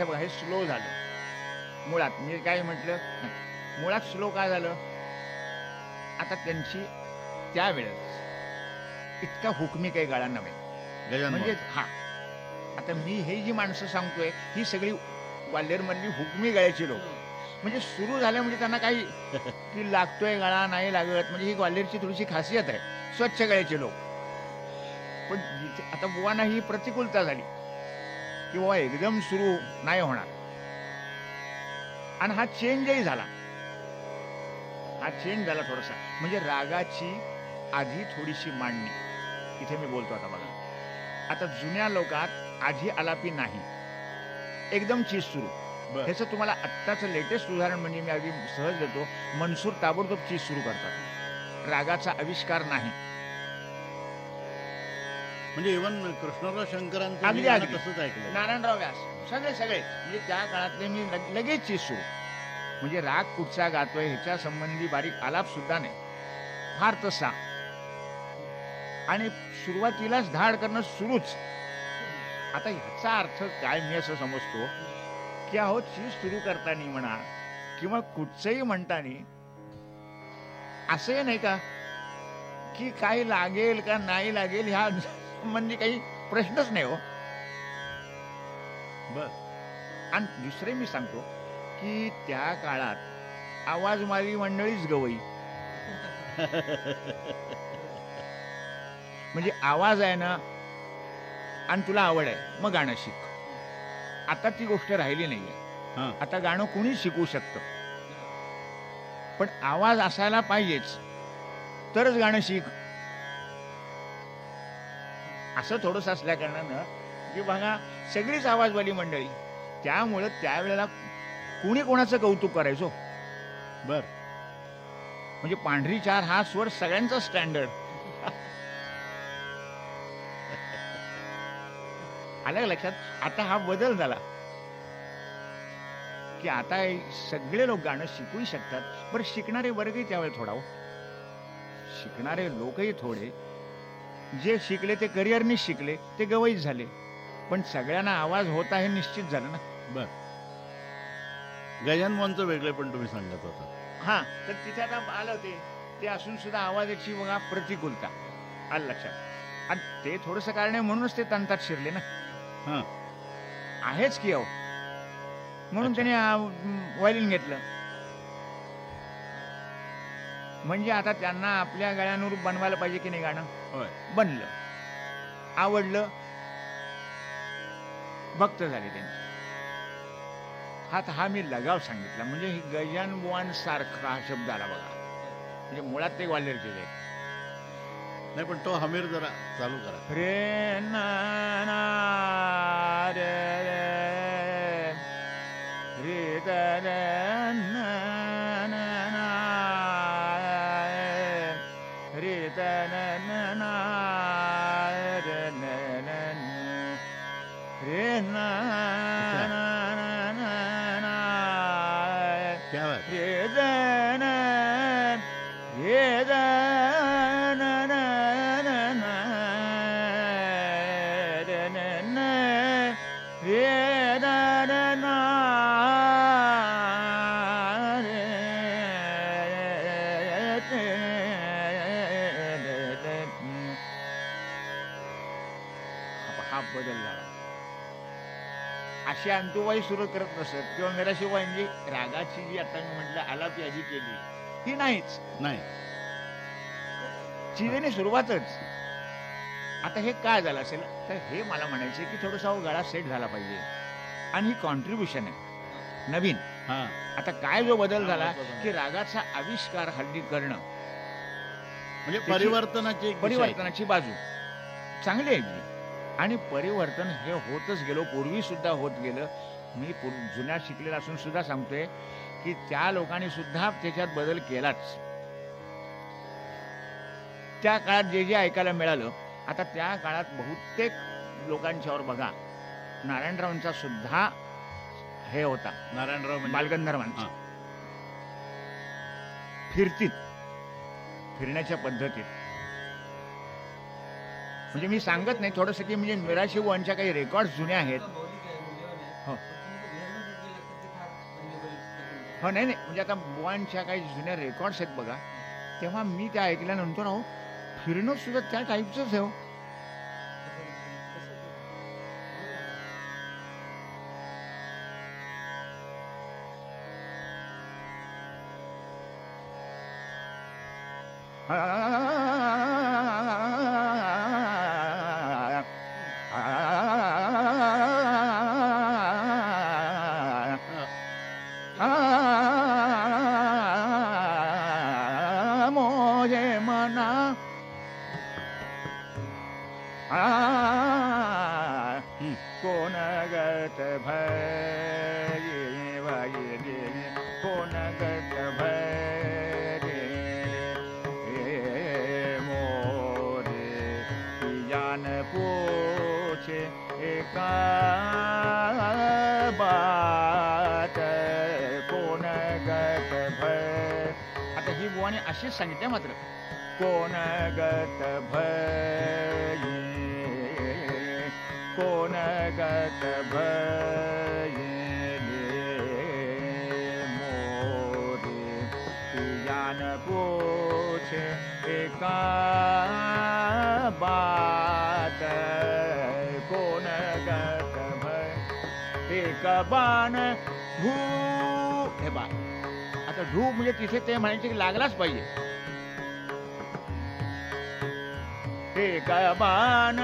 हे बघा हे स्लो झालं. मुळात मी काय म्हटलं. मुळात स्लो काय झालं? आता त्यांची त्यावेळेस इतका हुकमी काही गाळा नव्हे. म्हणजे. हा. आता मी हे जी माणसं सांगतोय ही सगळी ग्वाल्हेरमधली हुकमी गळ्याची लोक. म्हणजे सुरू झाल्या म्हणजे त्यांना काही की लागतोय गळा नाही लागत. म्हणजे ही ग्वाल्हेरची थोडीशी खासियत आहे. स्वच्छ गळ्याचे लोक. पण आता बुवांना ही प्रतिकूलता झाली. की बाबा एकदम सुरू नाही होणार. आणि हा चेंजही झाला. हा चेंज झाला थोडासा. म्हणजे रागाची आधी थोडीशी मांडणी. इथे मी बोलतो आता बघा. आता जुन्या लोकात आधी आलापी नाही. एकदम चीज सुरू. ह्याचं तुम्हाला आत्ताचं लेटेस्ट उदाहरण म्हणजे मी अगदी सहज देतो. मनसूर ताबडतोब चीज सुरू करतात. रागाचा आविष्कार नाही. म्हणजे इव्हन कृष्णराव शंकरांचं अगदी, मी अगदी. तसंच ऐकलं नारायणराव व्यास सगळे सगळे. म्हणजे त्या काळातले मी लग- लगेच चीज सुरू म्हणजे राग कुठचा गातोय ह्याच्या संबंधी बारीक आलाप सुद्धा नाही. फार तसा. आणि सुरुवातीलाच धाड करणं सुरूच. आता ह्याचा अर्थ काय मी असं समजतो? की अहो चीज सुरू करताना म्हणा किंवा कुठचंही म्हणताना असंही नाही का? की काही लागेल का नाही लागेल ह्या संबंधी काही प्रश्नच नाही हो. बर. आणि दुसरे मी सांगतो की त्या काळात आवाज मारी मंडळीच गवई. म्हणजे आवाज आहे ना आणि तुला आवड आहे मग गाणं शिक. आता ती गोष्ट राहिली नाहीये. हा. आता गाणं कुणी शिकू शकतं. पण आवाज असायला पाहिजेच. तरच गाणं शिक. असं थोडस असल्या कारणानं की बघा सगळीच आवाजवाली मंडळी त्यामुळं त्यावेळेला कुणी कोणाचं कौतुक करायचो हो? बर. म्हणजे पांढरी चार हा स्वर सगळ्यांचा स्टँडर्ड. आलं लक्षात? आता हा बदल झाला. की आता सगळे लोक गाणं शिकूही शकतात बरं शिकणारे वर्गही त्यावेळेला थोडा हो. शिकणारे लोकही थोडे जे शिकले ते करिअरनी शिकले ते गवईच झाले. पण सगळ्यांना आवाज होता हे निश्चित झालं ना. बर. गजानन मोहनचं वेगळे पण तुम्ही सांगत होता. हा तर तिथे आता आलं ते. ते असून सुद्धा आवाजाची बघा प्रतिकूलता. आलं लक्षात. आणि ते थोडस कारण आहे म्हणूनच ते तंतात शिरले ना. हा. आहेच की अहो. म्हणून. त्याने वायलिन घेतलं. म्हणजे आता त्यांना आपल्या गळ्यानुरूप बनवायला पाहिजे की नाही गाणं? होय. बनलं. आवडलं. भक्त झाले त्यांचे. हा हा मी लगाव सांगितला. म्हणजे ही गजान बुवान सारखा हा शब्द आला बघा. म्हणजे मुळात ते ग्वाल्हेरचे आहे नाही पण तो हमीर जरा चालू करा. रे ना रे रे रे बदल झाला अशी अंतुबाई सुरू करत नसत. किंवा मिराशिवाईंची रागाची जी आता मी म्हटलं आलापी आधी केली ही नाहीच. नाही. चिरेने सुरुवातच. आता हे काय झालं असेल? तर हे मला म्हणायचं की थोडासा गळा सेट झाला पाहिजे. आणि ही कॉन्ट्रीब्युशन आहे. नवीन. हा. आता काय जो बदल झाला की रागाचा आविष्कार हल्ली करणं. म्हणजे परिवर्तनाची. परिवर्तनाची बाजू. चांगली आहे ती. आणि परिवर्तन हे होतच गेलो पूर्वी सुद्धा होत गेलं. मी पूर- जुन्या शिकलेला असून सुद्धा सांगतोय की त्या लोकांनी सुद्धा त्याच्यात बदल केलाच. त्या काळात जे जे ऐकायला मिळालं आता त्या काळात बहुतेक लोकांच्यावर बघा नारायणरावांचा सुद्धा हे होता. नारायणराव म्हणजे? बालगंधर्वांचा. फिरतीत. फिरण्याच्या पद्धतीत. म्हणजे मी सांगत नाही थोडंसं की म्हणजे मिराशी बुवांच्या काही रेकॉर्ड जुने आहेत. हो. हो नाही नाही. म्हणजे आता बुवांच्या काही जुन्या रेकॉर्ड्स आहेत बघा. तेव्हा मी त्या ऐकल्यानंतर अहो फिरणं सुद्धा त्या टाईपचंच आहे हो. म्हणायचे की लागलाच पाहिजे. एक बाण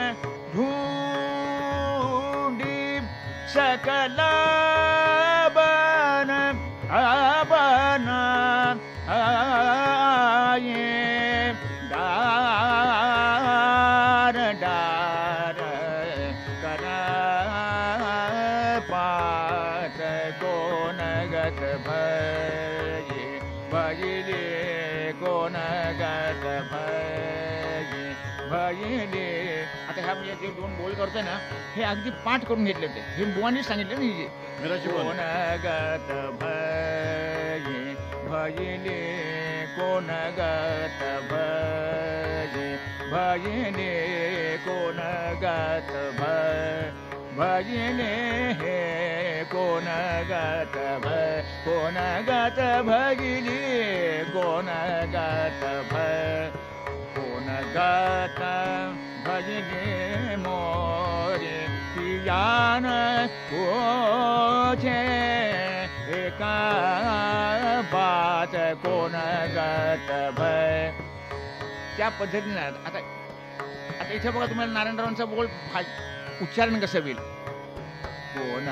भयले आता ह्या म्हणजे जे दोन बोल करतोय ना हे अगदी पाठ करून घेतले होते. हे बुवांनी सांगितले ना हे कोण गत भये भयले कोण गत भये भयले कोण गत भजने हे कोण गत भय कोण गत भगिली कोण गत भय. कोण गत भजने मोरे पियान पोछे एका बात कोण गत भय? त्या पद्धतीने आता आता इथे बघा तुम्हाला नारायणरावांचा बोल फा- उच्चारण कसं होईल? कोण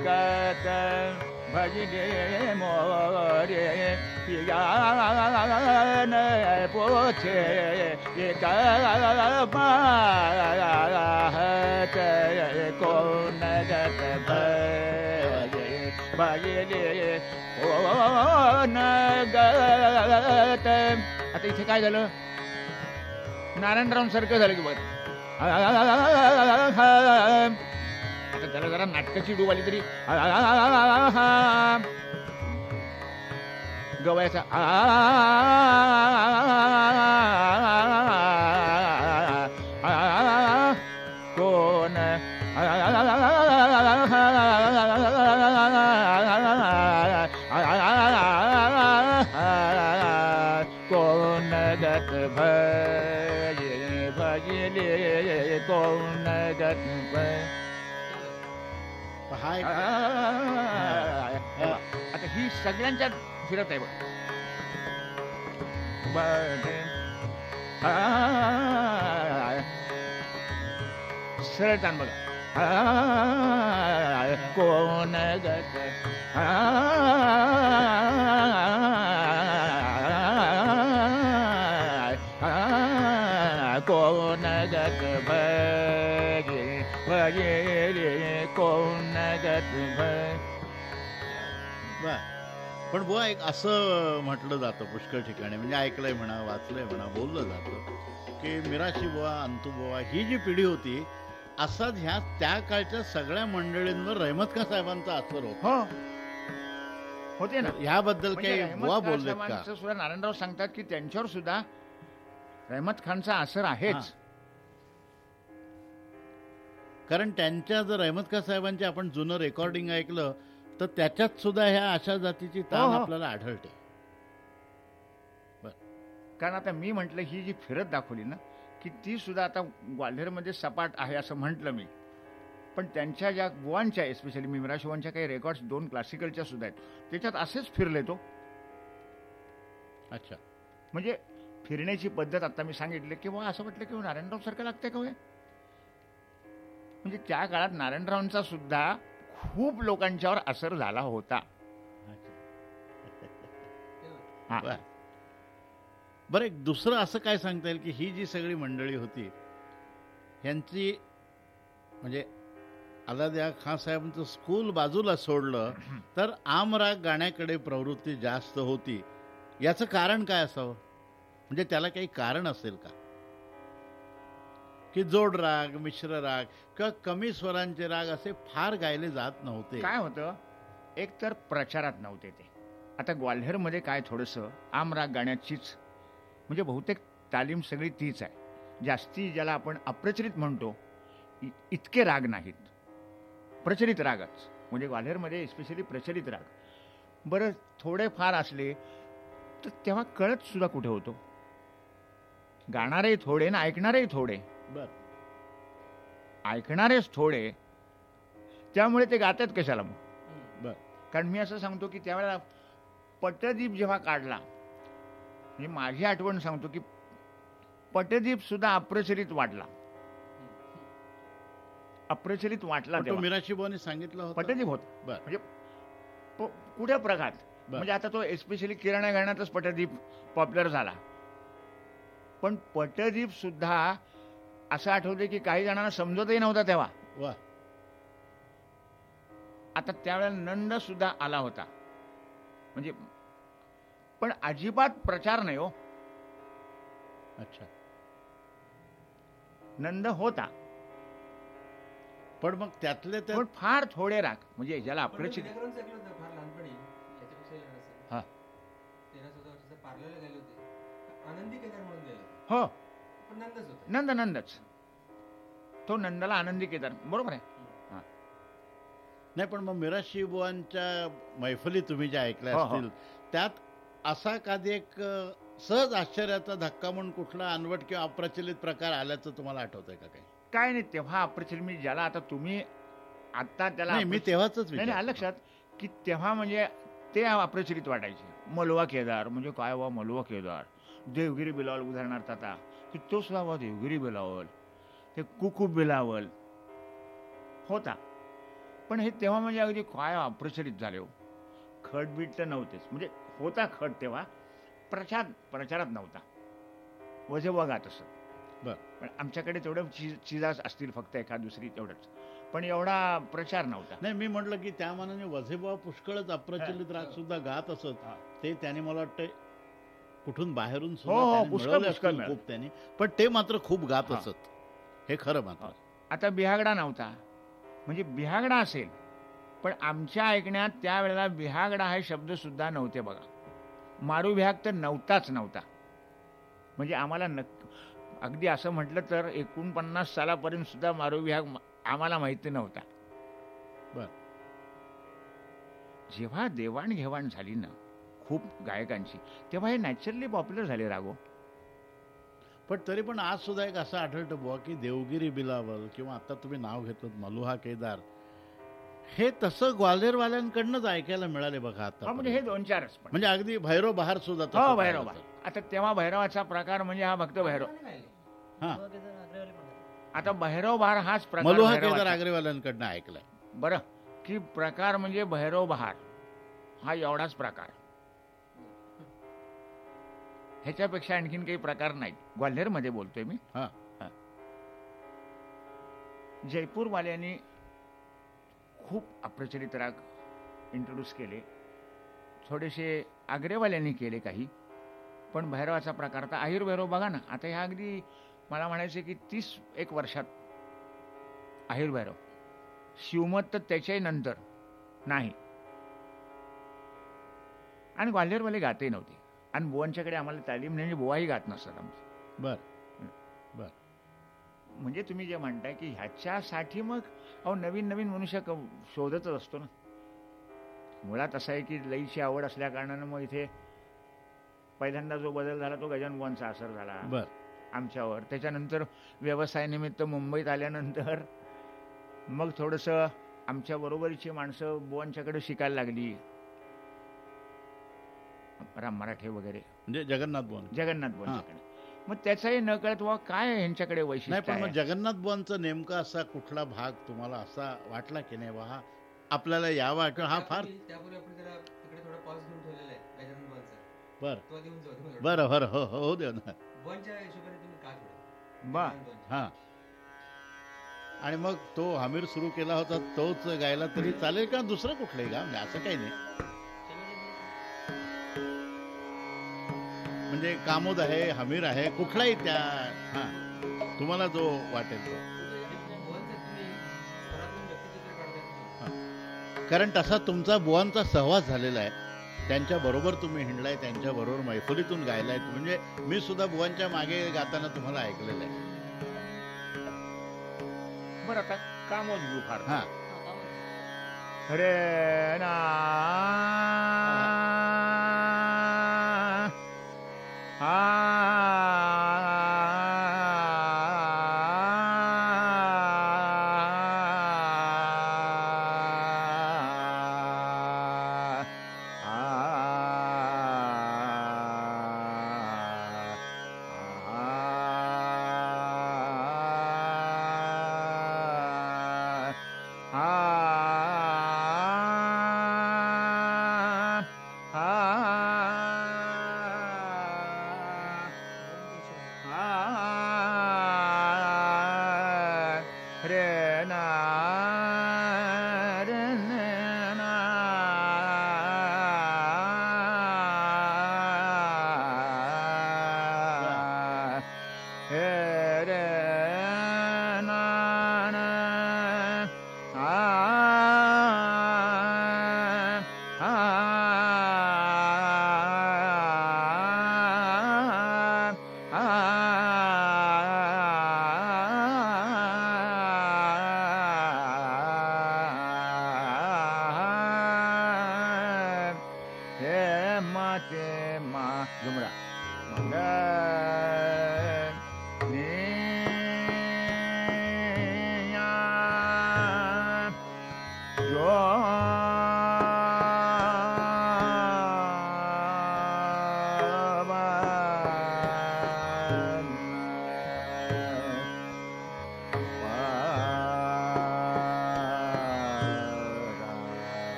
गत भजने मोरे पियान पोछे एक बात गत भजे? भजले गत? आता इथे काय झालं? नारायणराव सारखं झालं की बघ त्याला जरा नाटकाची डूब आली तरी गवयाचा आ आता ही सगळ्यांच्या फिरत आहे बघ बघ. आ, सरळ ताण बघा आ, पण बुवा एक असं म्हटलं जातं पुष्कळ ठिकाणी म्हणजे ऐकलंय म्हणा वाचलंय म्हणा बोललं जातं की मिराशी बुवा अंतू बुवा ही जी पिढी होती असाच ह्या त्या काळच्या सगळ्या मंडळींवर रहमत खान साहेबांचा असर होता? हो. होते ना. ह्याबद्दल म्हणजे काही बुवा साहेबांचं सुद्धा नारायणराव सांगतात की त्यांच्यावर सुद्धा रहमत खानचा असर आहेच. कारण त्यांच्या जर रहमत खान साहेबांचे आपण जुनं रेकॉर्डिंग ऐकलं तर त्याच्यात सुद्धा ह्या अशा जातीची ताण हो, हो. आपल्याला आढळते. कारण आता मी म्हटलं ही जी फिरत दाखवली ना की ती सुद्धा आता ग्वाल्हेरमध्ये सपाट आहे असं म्हटलं मी. पण त्यांच्या ज्या बुवांच्या एस्पेशली मिमरा शिवांच्या काही रेकॉर्ड्स दोन क्लासिकलच्या सुद्धा आहेत त्याच्यात असेच फिरले तो. अच्छा. म्हणजे फिरण्याची पद्धत आता मी सांगितली की बुवा असं वाटलं की नारायणराव सारखं लागतंय का होय म्हणजे त्या काळात नारायणरावांचा सुद्धा खूप लोकांच्यावर असर झाला होता. बर. एक दुसरं असं काय सांगता येईल की ही जी सगळी मंडळी होती ह्यांची म्हणजे अलाद्या खान साहेबांचं स्कूल बाजूला सोडलं तर आमराग गाण्याकडे प्रवृत्ती जास्त होती. याचं कारण काय असावं? म्हणजे त्याला काही कारण असेल का? की जोड राग मिश्र राग किंवा कमी स्वरांचे राग असे फार गायले जात नव्हते. काय होतं? एक तर प्रचारात नव्हते ते. आता ग्वाल्हेरमध्ये काय थोडंसं? आमराग गाण्याचीच. म्हणजे बहुतेक तालीम सगळी तीच आहे. जास्ती ज्याला आपण अप्रचलित म्हणतो इतके राग नाहीत. प्रचलित रागच. म्हणजे ग्वाल्हेरमध्ये स्पेशली प्रचलित राग. बरं थोडे फार असले तर तेव्हा कळत सुद्धा कुठे होतो? गाणारे थोडे ना ऐकणारेही थोडे. बर. ऐकणारेच थोडे त्यामुळे ते गातात कशाला मग? बर. कारण मी असं सांगतो की त्यावेळेला पटदीप जेव्हा काढला म्हणजे माझी आठवण सांगतो की पटदीप सुद्धा अप्रचलित वाटला. अप्रचलित वाटला तो. मिराशी सांगितलं पटदीप होत. बर. म्हणजे प- कुठे प्रघात. म्हणजे आता तो एस्पेशली किराणा गाण्यातच पटदीप पॉप्युलर झाला. पण पटदीप सुद्धा असं आठवते की काही जणांना समजतही नव्हता तेव्हा. वा. आता त्यावेळेला नंद सुद्धा आला होता. म्हणजे पण अजिबात प्रचार नाही हो. अच्छा. नंद होता. पण मग त्यातले पण फार थोडे राग म्हणजे ज्याला अप्रचित हा. नंद नंदच. तो नंदाला आनंदी केदार. बरोबर आहे? नाही पण मग मिराशी बुवांच्या मैफली तुम्ही ज्या ऐकल्या हो, हो. असतील त्यात असा कधी एक सहज आश्चर्याचा धक्का म्हणून कुठला अनवट किंवा अप्रचलित प्रकार आल्याचं तुम्हाला आठवतंय का काही? काय नाही तेव्हा अप्रचित मी ज्याला आता तुम्ही आता त्याला नाही मी तेव्हाच नाही लक्षात की तेव्हा म्हणजे ते अप्रचलित वाटायचे. मलवा केदार म्हणजे काय वा मलवा केदार. देवगिरी बिलावल उदाहरणार्थ आता. की तो सुद्धा वा देवगिरी बिलावल ते कुकू बिलावल होता. पण हे तेव्हा म्हणजे अगदी काय अप्रचलित झाले हो. खटबीट तर नव्हतेच. म्हणजे होता खट तेव्हा. प्रचार प्रचारात नव्हता. वजे गात असं बर. पण आमच्याकडे तेवढं चीज चिजाच असतील फक्त एखाद दुसरी तेवढंच. पण एवढा प्रचार नव्हता. नाही मी म्हटलं की त्या मानाने वझेबुवा पुष्कळच अप्रचलित राग सुद्धा गात असत. ते त्याने मला वाटतं कुठून बाहेरून हो, हो. खूप त्यांनी. पण ते मात्र खूप गात. असत. हे खरं मात्र. आता बिहागडा नव्हता. म्हणजे बिहागडा असेल पण आमच्या ऐकण्यात त्यावेळेला बिहागडा हे शब्द सुद्धा नव्हते बघा. मारू बिहाग तर नव्हताच नव्हता. म्हणजे आम्हाला नक् अगदी असं म्हटलं तर एकोणपन्नास सालापर्यंत सुद्धा मारू बिहाग आम्हाला माहिती नव्हता. बर. जेव्हा देवाणघेवाण झाली ना खूप गायकांची. तेव्हा हे नॅचरली पॉप्युलर झाले रागो पण तरी पण आज सुद्धा एक असं आढळतं बुवा की देवगिरी बिलावल किंवा आता तुम्ही नाव घेतलं मलुहा केदार हे तसं ग्वाल्हेरवाल्यांकडनंच ऐकायला मिळाले बघा आता म्हणजे हे दोन चारच म्हणजे अगदी भैरव बहार सुद्धा हो भैरवा. आता तेव्हा भैरवाचा प्रकार म्हणजे हा भक्त भैरव. हा. आता भैरव बहार हाच प्रकार मलुहा. केदार आग्रेवाल्यांकडनं ऐकलाय. बरं. की प्रकार म्हणजे भैरव बहार. हा एवढाच प्रकार. ह्याच्यापेक्षा आणखीन काही प्रकार नाहीत. ग्वाल्हेरमध्ये बोलतोय मी. हा. जयपूरवाल्यांनी खूप अप्रचलित राग इंट्रोड्यूस केले. थोडेसे आग्रेवाल्यांनी केले काही पण भैरवाचा प्रकार आता आहिर भैरव बघा ना. आता ह्या अगदी मला म्हणायचं की तीस एक वर्षात आहिर भैरव. शिवमत तर त्याच्याही नंतर नाही. आणि ग्वाल्हेरवाले गातही नव्हते. आणि बुवांच्याकडे आम्हाला तालीम नाही म्हणजे बुवाही गात नसतात आमचे. बर. म्हणजे तुम्ही जे म्हणताय की ह्याच्यासाठी मग अहो नवीन नवीन मनुष्य क- शोधतच असतो ना. मुळात असं आहे की लईची आवड असल्या कारणानं मग इथे पहिल्यांदा जो बदल झाला तो गजानन बुवांचा असर झाला. बर. आमच्यावर. त्याच्यानंतर व्यवसायानिमित्त मुंबईत आल्यानंतर मग थोडंसं आमच्या बरोबरची माणसं बुवांच्याकडे शिकायला लागली. राम मराठे वगैरे. म्हणजे जगन्नाथ बुवान जगन्नाथ बुवांच्याकडे मग त्याचाही न कळत वा काय ह्यांच्याकडे नाही वैशिष्ट्य पण मग आहे? जगन्नाथ बुवांचा नेमका असा कुठला भाग तुम्हाला असा वाटला की नाही? बा हा आपल्याला यावा किंवा हा फार त्यापूर्वी त्यापूर्वी आपण जरा तिकडे थोडा पॉज घेऊन ठेवलेला आहे गजानन बुवांचा बर. तो देऊन जाऊ तुम्हाला बरं बरं हो हो हो दे ना बुवांच्या हिशोबाने तुम्ही का थोडं बा. गजानन बुवांच्या. हा. आणि मग तो हमीर सुरू केला होता तोच गायला तरी चालेल का? दुसरं कुठलंही गा म्हणजे असं काही नाही. म्हणजे कामोद आहे हमीर आहे कुठलाही त्या हा. तुम्हाला जो वाटेल तो. कारण तसा तुमचा बुवांचा सहवास झालेला आहे. त्यांच्या बरोबर तुम्ही हिंडलाय त्यांच्या बरोबर मैफलीतून गायलाय. म्हणजे मी सुद्धा बुवांच्या मागे गाताना तुम्हाला ऐकलेलं आहे. बरं आता कामोद फार. हा. हरे ना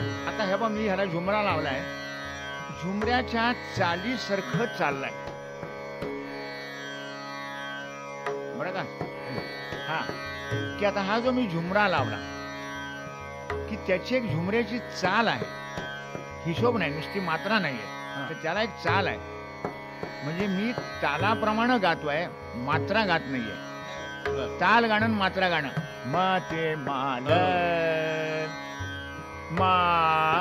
आता हे बा मी ह्याला झुमरा लावलाय. झुमऱ्याच्या चालीसारखं चाललाय. बर का? हा. की आता हा जो मी झुमरा लावला की त्याची एक झुमऱ्याची चाल आहे. हिशोब नाही नुसती मात्रा नाहीये. तर त्याला एक चाल आहे. म्हणजे मी तालाप्रमाणे गातोय मात्रा गात नाहीये. ताल गाणं मात्रा गाणं. माते माल 马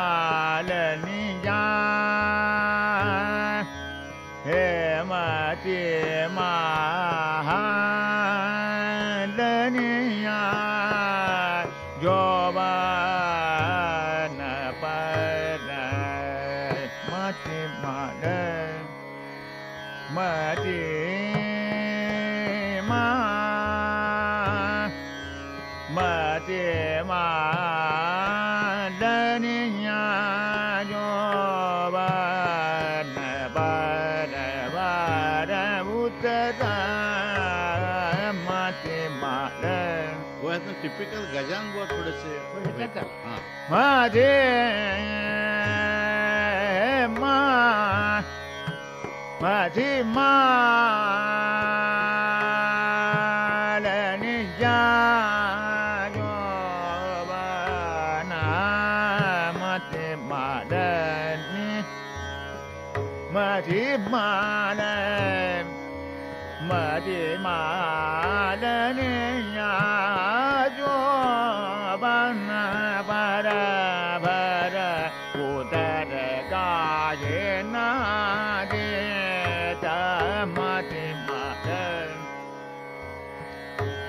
कर. माझे मा माझी मा माझी मान माझी मानने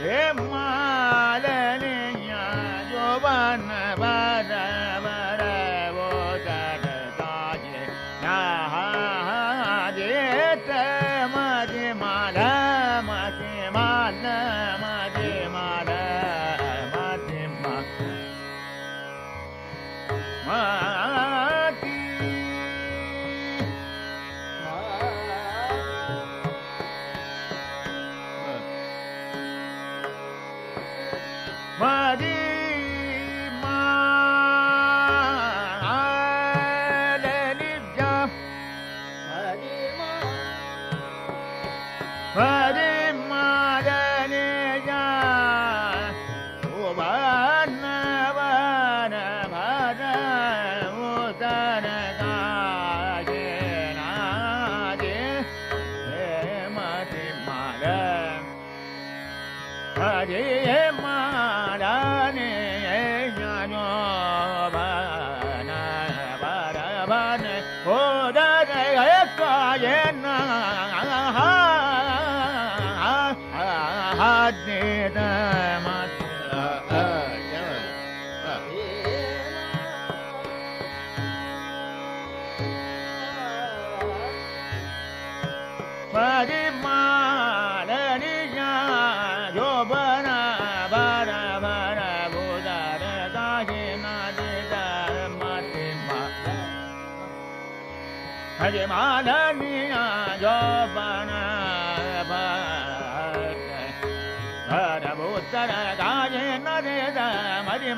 Yeah, my.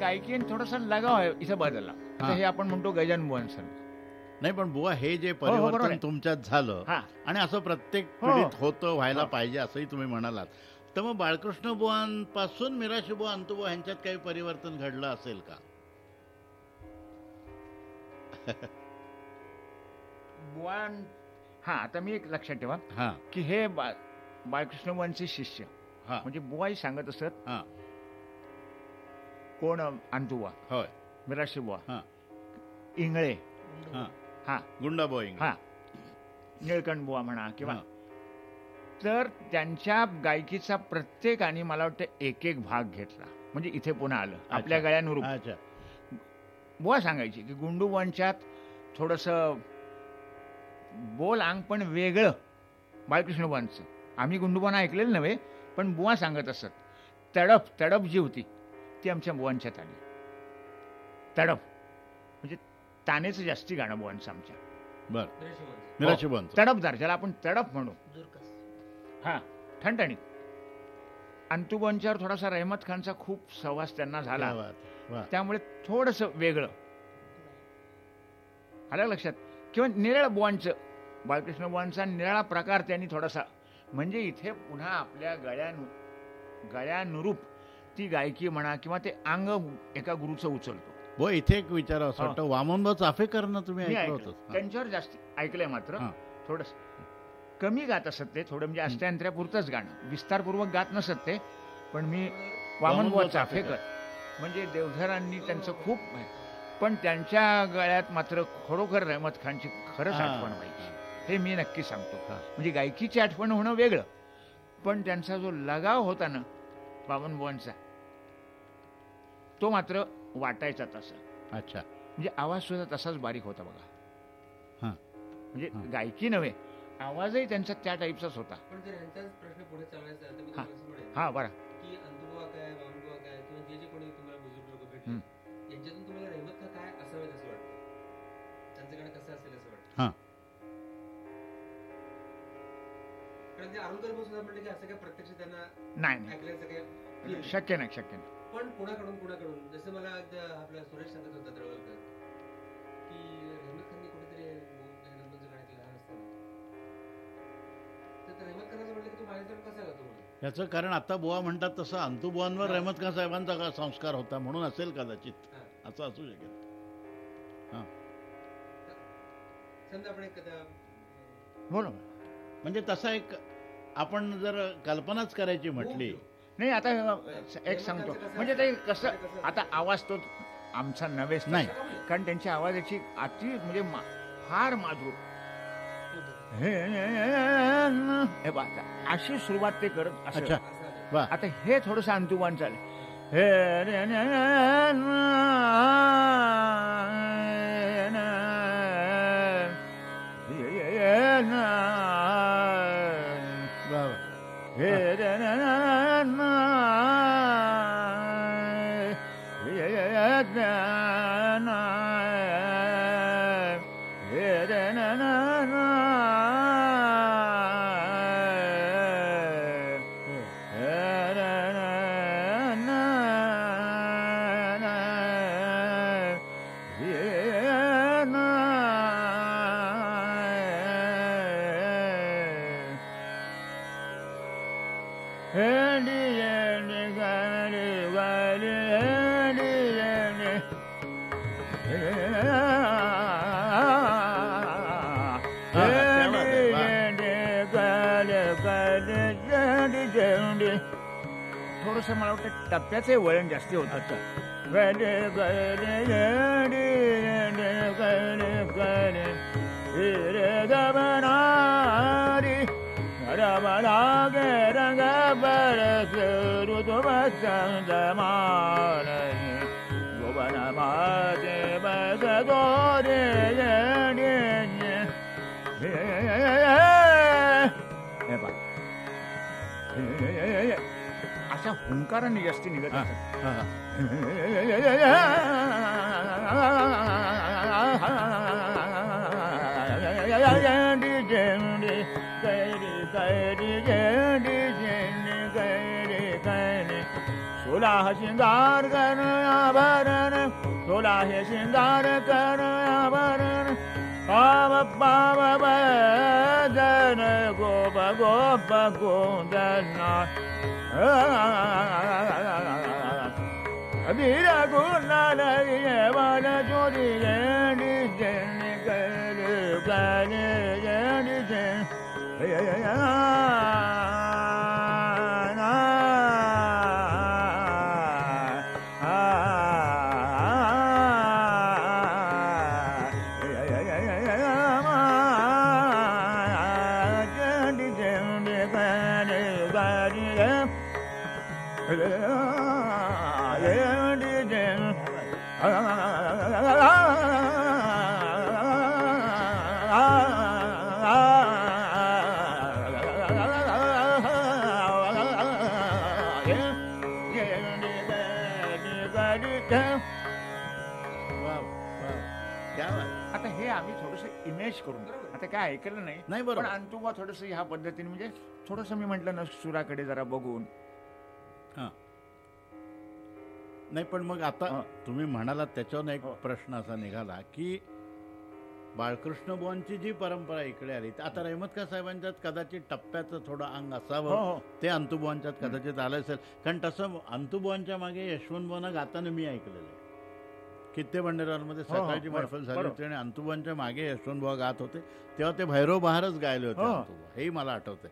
गायकीन थोडासा लगाव आहे इथं बदलला हा. आपण म्हणतो गजान बुवान सर नाही पण बुवा हे जे हो, बरोबर परिवर्तन. तुमच्यात झालं हा. आणि असं प्रत्येक हो. पिढीत होतं व्हायला हो. पाहिजे असंही तुम्ही म्हणालात. तर मग बाळकृष्ण बुवांपासून मिराशी बुवा अंतुबुवा ह्यांच्यात काही परिवर्तन घडलं असेल का? बुवान हा आता मी एक लक्षात ठेवा हा. की हे बा बाळकृष्ण बुवांचे शिष्य हा. म्हणजे बुवाही सांगत असत हा. कोण? अंतुवा होय. मिराशी बुवा. हा. इंगळे. हा. हा गुंडा बोईंग. हा. निळकंठ बुवा म्हणा किंवा. तर त्यांच्या गायकीचा प्रत्येकाने मला वाटतं एक एक भाग घेतला. म्हणजे इथे पुन्हा आलं. आपल्या अच्छा. बुवा सांगायची की गुंडू वंशात थोडंसं बोल अंग पण वेगळं बाळकृष्ण बुवांचं आम्ही गुंडूबांना ऐकलेलं नव्हे पण बुवा सांगत असत तडप तडप जी होती ती आमच्या बुवांच्यात आली. तडप. तानेचं जास्ती गाणं बुवांचं आमच्या. बर. बुवांचं तडपदार ज्याला आपण तडप म्हणू. हा ठणठणीत. अंतुबंच्यावर थोडासा रहमत खानचा खूप सहवास त्यांना झाला. त्यामुळे थोडस वेगळं. आलं लक्षात? किंवा निराळ बुवांचं. बाळकृष्ण बुवांचा निराळा प्रकार त्यांनी थोडासा. म्हणजे इथे पुन्हा आपल्या गळ्यानु गळ्यानुरूप ती गायकी म्हणा किंवा ते अंग एका गुरुचं उचलतो. बुवा इथे एक विचारावं असं. वाटतं वामनभाऊ चाफेकरांना तुम्ही ऐकलं होतं त्यांच्यावर जास्त ऐकलंय मात्र. थोडस कमी गात असत ते थोडं म्हणजे अष्टांतऱ्यापुरतंच गाणं विस्तारपूर्वक गात नसत ते पण मी वामनबुवा चाफेकर म्हणजे देवधरांनी त्यांचं खूप पण त्यांच्या गळ्यात मात्र खरोखर रहमत खानची खरंच. आठवण व्हायची हे मी नक्की सांगतो. म्हणजे गायकीची आठवण होणं वेगळं पण त्यांचा जो लगाव होता ना बामनबुवांचा तो मात्र वाटायचा तसा अच्छा म्हणजे आवाज सुद्धा तसाच बारीक होता बघा हा. म्हणजे. गायकी नव्हे आवाजही त्यांचा त्या टाईपचाच होता पण जर ह्यांचाच प्रश्न पुढे चालवायचा तर मी हा. हा बरा हा. नाही. शक्य नाही शक्य नाही पण कुणाकडून कुणाकडून? जसं मला आपला सुरेश सांगत होता दळवलकर की रहमत खाननी कुठेतरी गजाननचं गाणं लहान असताना तर रहमत खानाचं म्हटलं की तू माझ्याकडे कसा गातो म्हणून? याचं कारण आता बुवा म्हणतात तसं अंतुबुवांवर रहमत खान साहेबांचा का संस्कार होता म्हणून असेल कदाचित हा. असं असू शकेल. समजा आपण एक कथा बोला म्हणजे तसा एक आपण जर कल्पनाच करायची म्हटली नाही आता एक सांगतो. म्हणजे ते कसं आता आवाज तो आमचा नव्हेच नाही. कारण त्यांच्या आवाजाची अति म्हणजे फार माधुर. हे हे आता अशी सुरुवात ते करत अच्छा. आता हे थोडस अंतुमान चालेल हे त्याचे वळण जास्ती होतात का? गले गले गले गले गले रे गबनारी गे रंग बर ऋतु अशा हुंकाराने जास्ती निघत हा, असतात हा, हा. सोला शिंगार कर आभरण सोला हे शिंगार कर आभरण पाव पाव जन गोप गोप गोंदना வீரகுலன ஜோதியே ऐकलं नाही. नाही बरोबर. अंतुबा थोडस ह्या पद्धतीने म्हणजे थोडस मी म्हंटल ना सुराकडे जरा बघून. हा. नाही पण मग आता हा. तुम्ही म्हणालात त्याच्यावर एक हो. प्रश्न असा निघाला की बाळकृष्ण बुवांची जी परंपरा इकडे आली आता रहमतका साहेबांच्यात कदाचित टप्प्याचं थोडं अंग हो असावं हो ते अंतुबुवांच्यात कदाचित आलं असेल. कारण तसं अंतुबुवांच्या मागे यशवंत गाताना मी ऐकलेलं आहे. कित्ते भंडेरावमध्ये हो, हो, सकाळची मैफल झाली. होती आणि अंतुबुवांच्या मागे यशवंत बुवा गात होते. तेव्हा ते भैरव बहारच गायले होते हो. हेही मला आठवतंय.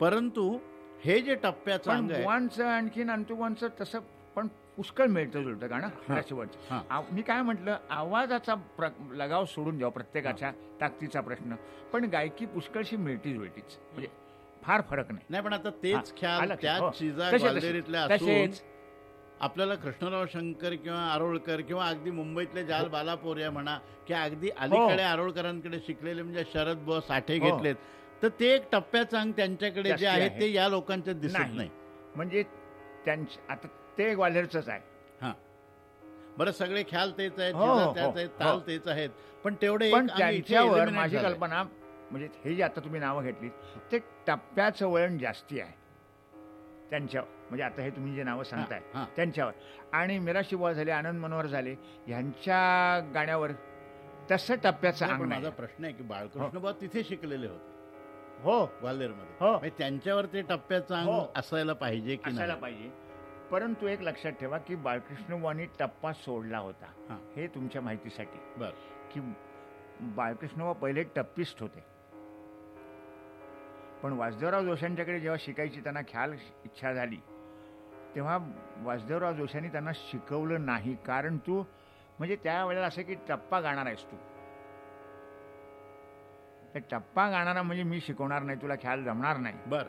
परंतु हे जे टप्प्याचं अंग आणखीन अंतुबांचं तसं पण पुष्कळ मिळतं जुळतं गाणं. शेवटचं मी काय म्हटलं आवाजाचा लगाव सोडून द्यावा प्रत्येकाच्या ताकदीचा प्रश्न. पण गायकी पुष्कळशी मिळती जुळतीच म्हणजे फार फरक नाही. नाही पण आता तेच ख्याल. त्याच तसेच. आपल्याला कृष्णराव शंकर किंवा आरोळकर किंवा अगदी मुंबईतले जाल बालापोरिया म्हणा की अगदी अलीकडे आरोळकरांकडे शिकलेले म्हणजे शरद बुवा साठे हो. घेतलेत तर ते एक टप्प्याचं अंग त्यांच्याकडे जे आहे. ते या लोकांच्या दिसत नाही. म्हणजे त्यांची आता ते ग्वाल्हेरचंच आहे बरं सगळे ख्याल तेच आहेत हो, हो, त्याच आहेत हो. ताल तेच आहेत पण तेवढे त्यांच्यावर माझी. कल्पना म्हणजे हे जे आता तुम्ही नावं घेतली ते टप्प्याचं वळण जास्ती आहे त्यांच्यावर म्हणजे आता हे तुम्ही जे नावं सांगताय हा, हा. त्यांच्यावर. आणि मीरा शिवा झाले आनंद मनोहर झाले ह्यांच्या गाण्यावर तसं टप्प्याचं अंग माझा प्रश्न आहे की बाळकृष्ण बुवा तिथे शिकलेले होते. हो. ग्वाल्हेरमध्ये हो. म्हणजे त्यांच्यावर ते टप्प्याचं अंग हो. असायला पाहिजे की असायला पाहिजे. परंतु एक लक्षात ठेवा की बाळकृष्णवाणी टप्पा सोडला होता. हा. हे तुमच्या माहितीसाठी. बर. की बाळकृष्णवा पहिले टप्पिस्ट होते. पण वासुदेवराव जोशांच्याकडे जेव्हा शिकायची त्यांना ख्याल इच्छा झाली तेव्हा वासुदेवराव जोशांनी त्यांना शिकवलं नाही. कारण तू म्हणजे त्यावेळेला असं की टप्पा गाणार आहेस तू. तर टप्पा गाणारा म्हणजे मी शिकवणार नाही तुला ख्याल जमणार नाही. बर.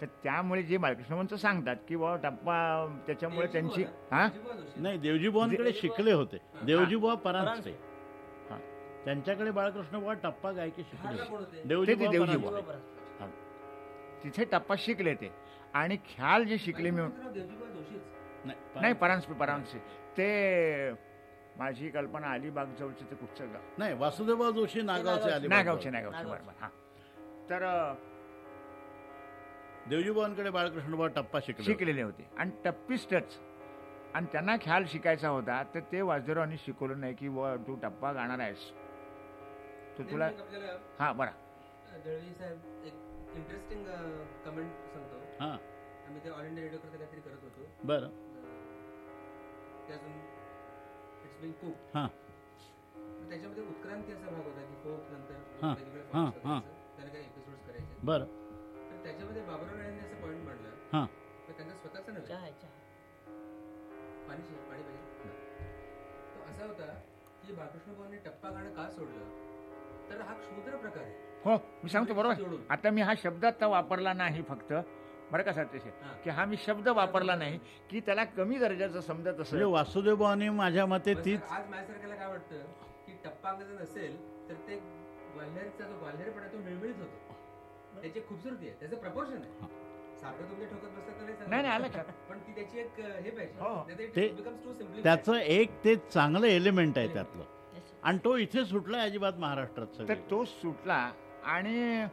तर त्यामुळे जे बाळकृष्णवंत सांगतात की बाबा टप्पा त्याच्यामुळे त्यांची हा? नाही देवजी बुवांकडे शिकले होते. देवजी बुवा परांजपे. हा. त्यांच्याकडे बाळकृष्ण बुवा टप्पा गायकी शिकले? देवजी. बुवा. तिथे टप्पा शिकले ते. आणि ख्याल जे शिकले मी. नाही, परांजपे परांजपे ते माझी कल्पना अलिबाग जवळचे ते कुठचं गाव? नाही वासुदेवराव जोशी नागावचे आले नागावचे नागावचे. बरोबर हा. तर अ, देवजी बुवांकडे बाळकृष्ण बुवा टप्पा शिकले. शिकलेले होते. आणि टप्पिस्टच. आणि त्यांना ख्याल शिकायचा होता तर ते वाजदेवरावांनी शिकवलं नाही की बुवा तू टप्पा गाणार आहेस. तर तुला हा बरा. दळवी साहेब एक इंटरेस्टिंग कमेंट सांगतो. हा. आम्ही ते ऑल इंडिया रेडिओ करता काहीतरी करत होतो. बरं. ते अजून इट्स बिंग कुक हा. त्याच्यामध्ये उत्क्रांती असा भाग होता की फोक नंतर हा, हा, हा. त्याला काही एपिसोड्स करायचे. बरं. तर त्याच्यामध्ये बाबुराव रायांनी असं पॉईंट मांडला. हा. तर त्यांचा स्वतःचा नव्हे. चहा आहे, चहा. पाणी शे- पाणी पाहिजे. तो असा होता की बाळकृष्ण बुवांनी टप्पा गाणं का सोडलं? तर हा क्षुद्र प्रकार आहे. हो मी सांगतो बरोबर. जोडून. आता मी हा शब्द आता वापरला नाही फक्त. बरं का हा. की हा मी शब्द वापरला नाही की त्याला कमी दर्जाचं समजत म्हणजे असेल वासुदेव भावानी माझ्या मते तीच सर, आज माझ्यासारख्याला काय वाटतं की टप्पा जर नसेल तर ते ग्वाल्हेरचा जो ग्वाल्हेरपणा तो मिळमिळीत होतो. त्याची एक खूबसूरती आहे त्याचं प्रपोर्शन आहे. त्याची एक हे ते-. त्याचं एक ते चांगलं एलिमेंट आहे त्यातलं. आणि तो इथे सुटला अजिबात महाराष्ट्रात तर. तो सुटला आणि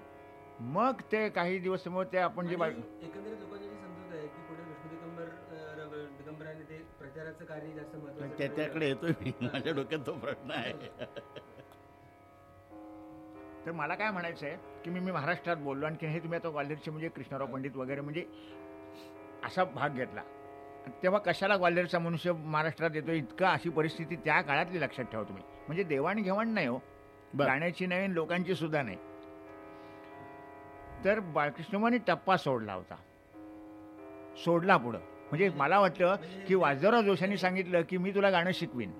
मग ते काही दिवस समोर ते आपण जे एकंदरीत लोकांची जी समजूत आहे की पुढे विष्णू दिगंबर अं, रव- दिगंबराने ते प्रचाराचं कार्य जास्त महत्वाचं त्या- त्याकडे येतोय मी. माझ्या डोक्यात तो प्रश्न आहे. तर मला काय म्हणायचं आहे की मी मी महाराष्ट्रात बोललो आणखी हे तुम्ही आता ग्वाल्हेरचे म्हणजे कृष्णराव पंडित वगैरे म्हणजे असा भाग घेतला. तेव्हा कशाला ग्वाल्हेरचा मनुष्य महाराष्ट्रात येतो? इतका अशी परिस्थिती त्या काळातली लक्षात ठेवा तुम्ही. म्हणजे देवाणघेवाण नाही हो. गाण्याची नाही आणि लोकांची सुद्धा नाही. तर बाळकृष्णमाने टप्पा सोडला होता. सोडला पुढं. म्हणजे मला वाटलं की वाजवराव जोशांनी सांगितलं की मी तुला गाणं शिकवीन.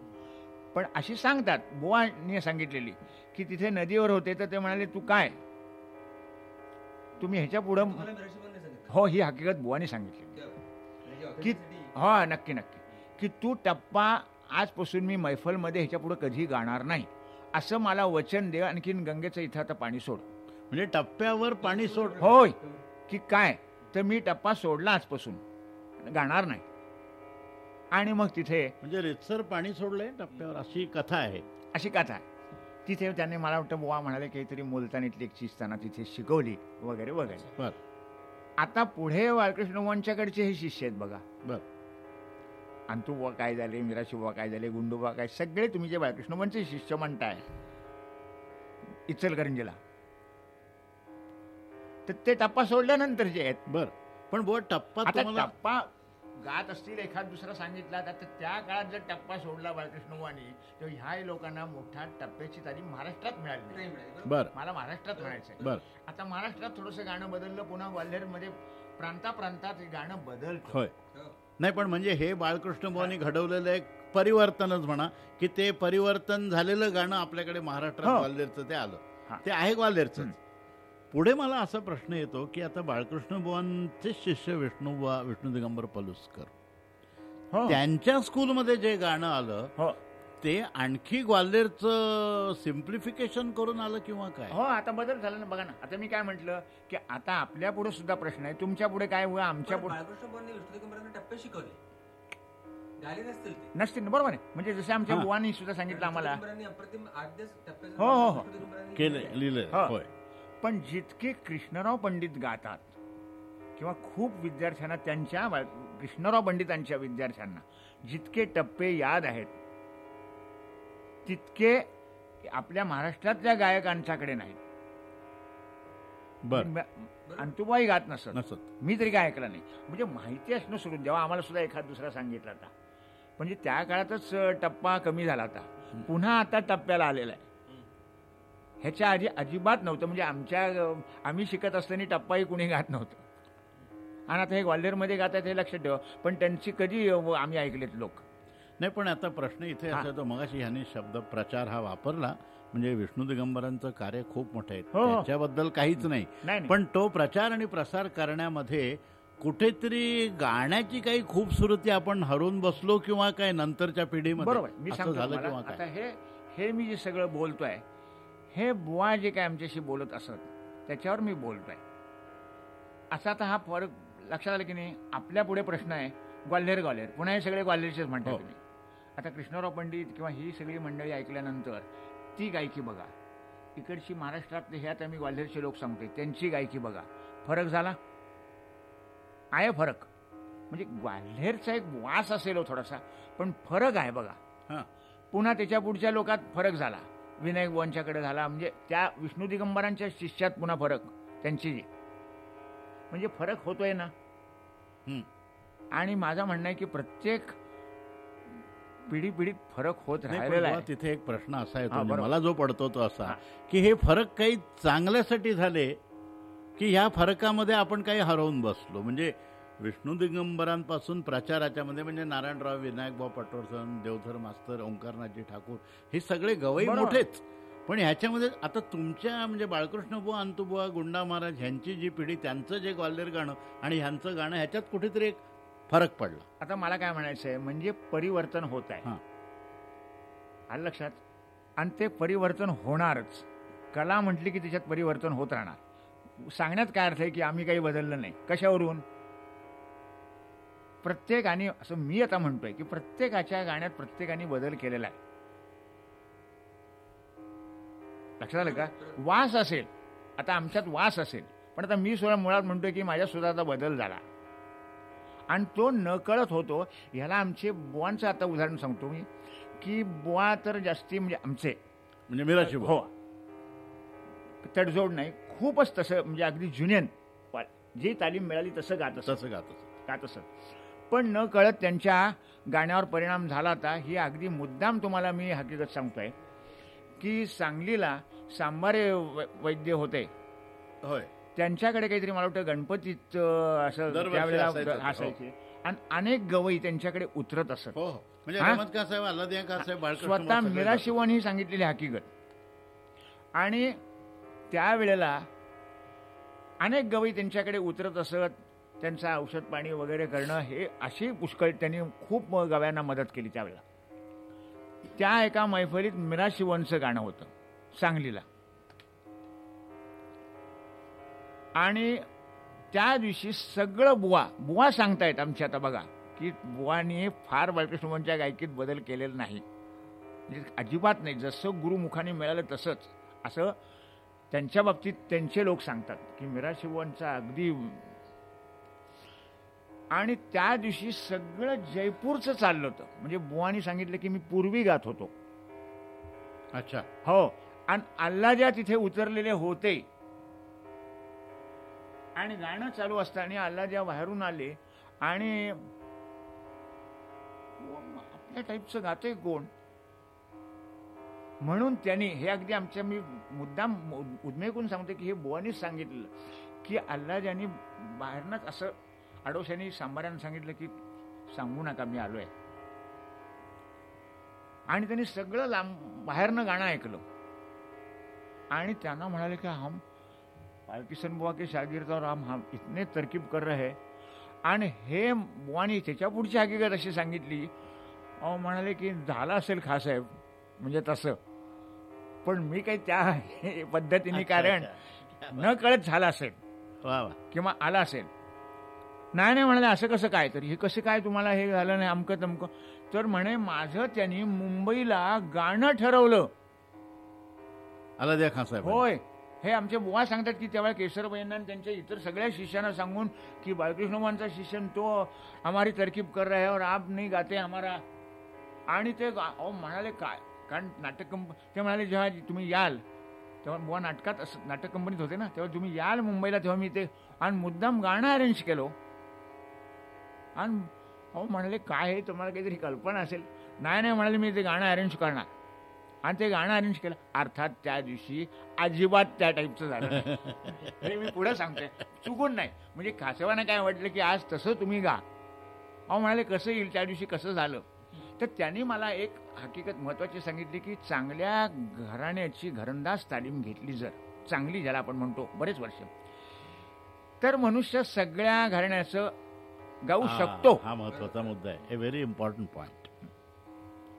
पण अशी सांगतात बुवानी सांगितलेली की तिथे नदीवर होते तर ते म्हणाले तू काय? तुम्ही ह्याच्या पुढं हो ही हकीकत बुवानी सांगितली म्हणजे की हो नक्की नक्की. की तू टप्पा आजपासून मी मैफलमध्ये ह्याच्या पुढे कधी गाणार नाही. असं मला वचन दे आणखीन गंगेचं इथं आता पाणी सोड. म्हणजे टप्प्यावर पाणी सोड होय. की काय? तर मी टप्पा सोडला आजपासून. गाणार नाही. आणि मग तिथे म्हणजे रितसर पाणी सोडलंय टप्प्यावर अशी कथा आहे. अशी कथा आहे. तिथे त्याने मला वाटतं बुवा म्हणाले काहीतरी मुलतानीतली एक चीज त्यांना तिथे शिकवली वगैरे वगैरे. आता पुढे बाळकृष्ण वंशाकडचे हे शिष्य आहेत बघा. बर. अंतू बुवा काय झाले मिराशी बुवा काय झाले गुंडू बुवा काय सगळे तुम्ही जे बाळकृष्ण वंशचे शिष्य म्हणताय इचलकरंजीला. तर ते टप्पा सोडल्यानंतर जे आहेत बर पण बुवा टप्पा आता तुम्हाला टप्पा गात असतील एखाद दुसरा सांगितला तर त्या काळात जर टप्पा सोडला बाळकृष्ण बुवानी तर ह्या लोकांना मोठ्या टप्प्याची तालीम महाराष्ट्रात मिळाली नाही. बर मला महाराष्ट्रात म्हणायचंय बर आता महाराष्ट्रात थोडंसं गाणं बदललं पुन्हा ग्वाल्हेरमध्ये प्रांताप्रांतात हे गाणं बदलतं होय. नाही पण म्हणजे हे बाळकृष्ण बुवानी घडवलेलं एक परिवर्तनच म्हणा की ते परिवर्तन झालेलं गाणं आपल्याकडे महाराष्ट्रात हो. ग्वाल्हेरचं ते आलं हा. ते आहे ग्वाल्हेरचं. पुढे मला असा प्रश्न येतो की आता बाळकृष्ण बुवांचे शिष्य विष्णू बुवा विष्णू दिगंबर पलुसकर. हो. त्यांच्या स्कूलमध्ये जे गाणं आलं हो. ते आणखी ग्वाल्हेरचं सिम्प्लिफिकेशन करून आलं किंवा काय? हो आता बदल झाला ना बघा ना. आता मी काय म्हटलं की आता आपल्या पुढे सुद्धा प्रश्न आहे. तुमच्यापुढे काय हुआ आमच्या पुढे टप्पे शिकवले. गाले नसतील बरोबर आहे. म्हणजे जसे आमच्या हा. बुवानी सुद्धा सांगितलं आम्हाला. हो, हो, हो. केलं केलंय. पण जितके कृष्णराव पंडित गातात किंवा खूप विद्यार्थ्यांना त्यांच्या कृष्णराव पंडितांच्या विद्यार्थ्यांना जितके टप्पे याद आहेत तितके आपल्या महाराष्ट्रातल्या गायकांच्याकडे नाहीत. बर. अंतुबाई गात नसत. नसत. मी तरी काय ऐकलं नाही. म्हणजे माहिती असणं सोडून जेव्हा आम्हाला सुद्धा एखाद दुसरा सांगितला होता. म्हणजे त्या काळातच टप्पा कमी झाला होता. पुन्हा आता टप्प्याला आलेला आहे. ह्याच्या आधी अजिबात नव्हतं. म्हणजे आमच्या आम्ही शिकत असताना टप्पाही कुणी गात नव्हतं. आणि आता हे ग्वाल्हेरमध्ये गातात हे लक्षात ठेवा. पण त्यांची कधी आम्ही ऐकलेत लोक. नाही पण आता प्रश्न इथे. असा येतो मगाशी ह्याने शब्द प्रचार हा वापरला. म्हणजे विष्णू दिगंबरांचं कार्य खूप मोठं आहे. हो, हो. त्याच्याबद्दल काहीच नाही. पण तो प्रचार आणि प्रसार करण्यामध्ये कुठेतरी गाण्याची काही खूपसुरती आपण हरवून बसलो किंवा काय नंतरच्या पिढीमध्ये? बरोबर. मी सांगतो हे हे मी जे सगळं बोलतोय हे बुवा जे काय आमच्याशी बोलत असत त्याच्यावर मी बोलतोय. असा आता हा फरक लक्षात आलं की नाही? आपल्या पुढे प्रश्न आहे ग्वाल्हेर ग्वाल्हेर. पुन्हा हे सगळे ग्वाल्हेरचेच म्हणतात हो. तुम्ही. आता कृष्णराव पंडित किंवा ही सगळी मंडळी ऐकल्यानंतर ती गायकी बघा. इकडची महाराष्ट्रातले ह्यात आम्ही ग्वाल्हेरचे लोक सांगतोय त्यांची गायकी बघा. फरक झाला? आहे फरक. म्हणजे ग्वाल्हेरचा एक वास असेल हो थोडासा पण फरक आहे बघा. हा. पुन्हा त्याच्या पुढच्या लोकात फरक झाला. विनायक बुवांच्याकडे झाला म्हणजे त्या विष्णू दिगंबरांच्या शिष्यात पुन्हा फरक त्यांची म्हणजे फरक होतोय ना. आणि माझं म्हणणं आहे की प्रत्येक पिढी पिढीत फरक होत राहिलेला तिथे एक प्रश्न असा येतो म्हणजे. मला जो पडतो तो असा. की हे फरक काही चांगल्यासाठी झाले की ह्या फरकामध्ये आपण काही हरवून बसलो म्हणजे विष्णू दिगंबरांपासून प्रचाराच्या मध्ये म्हणजे नारायणराव विनायकभाऊ पटवर्धन देवधर मास्तर ओंकारनाथजी ठाकूर हे सगळे गवई. मोठेच. पण ह्याच्यामध्ये आता तुमच्या म्हणजे बाळकृष्ण बुवा अंतुबुवा गुंडा महाराज ह्यांची जी पिढी त्यांचं जे ग्वाल्हेर गाणं आणि ह्यांचं गाणं ह्याच्यात कुठेतरी एक फरक पडला. आता मला काय म्हणायचं आहे म्हणजे परिवर्तन होत आहे. हां. आलं लक्षात? आणि ते परिवर्तन होणारच. कला म्हटली की त्याच्यात परिवर्तन होत राहणार. सांगण्यात काय अर्थ आहे की आम्ही काही बदललं नाही? कशावरून? प्रत्येकाने असं मी आता म्हणतोय की प्रत्येकाच्या गाण्यात प्रत्येकाने बदल केलेला आहे. लक्षात आलं का? वास असेल. आता आमच्यात वास असेल. पण आता मी सुद्धा मुळात म्हणतोय की माझ्या सुद्धा आता बदल झाला. आणि तो नकळत होतो ह्याला आमचे बुवांचं आता उदाहरण सांगतो मी की बुवा तर जास्ती म्हणजे आमचे. म्हणजे मिराशी बुवा. हो. तडजोड नाही. खूपच तसं म्हणजे अगदी जुनियन. जी तालीम मिळाली तसं गात तसं गात असत. गात असत. पण न कळत त्यांच्या गाण्यावर परिणाम झाला होता. ही अगदी मुद्दाम तुम्हाला मी हकीकत सांगतोय की सांगलीला सांबारे वैद्य होते. होय. त्यांच्याकडे काहीतरी मला वाटतं गणपतीत अं, असं त्यावेळेला असायचं हो. असायचे. आणि अनेक गवई त्यांच्याकडे उतरत असत. हो हो. म्हणजे स्वतः मीरा. शिवण ही सांगितलेली हकीकत. आणि त्यावेळेला अनेक गवई त्यांच्याकडे उतरत असत. त्यांचं औषध पाणी वगैरे करणं हे अशी पुष्कळ त्यांनी खूप गव्यांना मदत केली त्यावेळेला. त्या एका मैफलीत मीरा शिवनचं गाणं होतं सांगलीला. आणि त्या दिवशी सगळं बुवा बुवा सांगतायत आमची आता बघा की बुवानी फार बालकृष्णच्या गायकीत बदल केलेला नाही. म्हणजे अजिबात नाही जसं गुरुमुखाने मिळालं तसंच. असं त्यांच्या बाबतीत त्यांचे लोक सांगतात की मीरा शिवनचा अगदी आणि त्या दिवशी सगळं जयपूरचं चाललं होतं. म्हणजे बुवानी सांगितलं की मी पूर्वी गात होतो. अच्छा. हो. आणि अल्लाजा तिथे उतरलेले होते. आणि गाणं चालू असताना अल्लाजा बाहेरून आले आणि आपल्या टाईपचं गातोय कोण? म्हणून त्यांनी हे अगदी आमच्या मी मुद्दाम उद्मेकून सांगतो की हे बुवानीच सांगितलं की अल्लाजानी बाहेरनच असं आडोशाने सांबाऱ्यानं सांगितलं की सांगू नका मी आलोय. आणि त्यांनी सगळं लांब बाहेरनं गाणं ऐकलं. आणि त्यांना म्हणाले की हम पालकिशन बुवा के शागिर्द और हम हम इतने तरकीब कर रहे आणि हे बुवानी त्याच्या पुढची हकीकत अशी सांगितली. अहो म्हणाले की झालं असेल खासाहेब म्हणजे तसं. पण मी काही त्या पद्धतीने कारण. न कळत झालं असेल वा वा. किंवा आला असेल. नाही नाही म्हणाले असं कसं काय तर? हे कसं काय तुम्हाला हे झालं नाही अमकं तमकं? तर म्हणे माझं त्यांनी मुंबईला गाणं ठरवलं. अल्लादिया खान साहेब होय. हे आमचे बुवा सांगतात की तेव्हा केशरबाईंना आणि त्यांच्या इतर सगळ्या शिष्यांना सांगून की बाळकृष्णबांचा शिष्य तो हमारी तरकीब कर रहे हैं और आप नाही गाते हमारा आणि ते म्हणाले काय? कारण नाटक कंप ते म्हणाले जेव्हा तुम्ही याल तेव्हा बुवा नाटकात असं नाटक कंपनीत होते ना तेव्हा तुम्ही याल मुंबईला तेव्हा मी ते आणि मुद्दाम गाणं अरेंज केलो. आणि अहो म्हणाले काय हे तुम्हाला काहीतरी कल्पना असेल. नाही नाही म्हणाले मी ते गाणं अरेंज करणार. आणि ते गाणं अरेंज केलं. अर्थात त्या दिवशी अजिबात त्या टाईपचं झालं हे मी पुढे सांगते चुकून नाही. म्हणजे कासवानं काय वाटलं की आज तसं तुम्ही गा. अहो म्हणाले कसं येईल? त्या दिवशी कसं झालं? तर त्यांनी मला एक हकीकत महत्वाची सांगितली की चांगल्या घराण्याची घरंदाज तालीम घेतली जर. चांगली ज्याला आपण म्हणतो बरेच वर्ष. तर मनुष्य सगळ्या घराण्याचं गाऊ शकतो. हा महत्त्वाचा मुद्दा आहे. ए व्हेरी इम्पॉर्टंट पॉइंट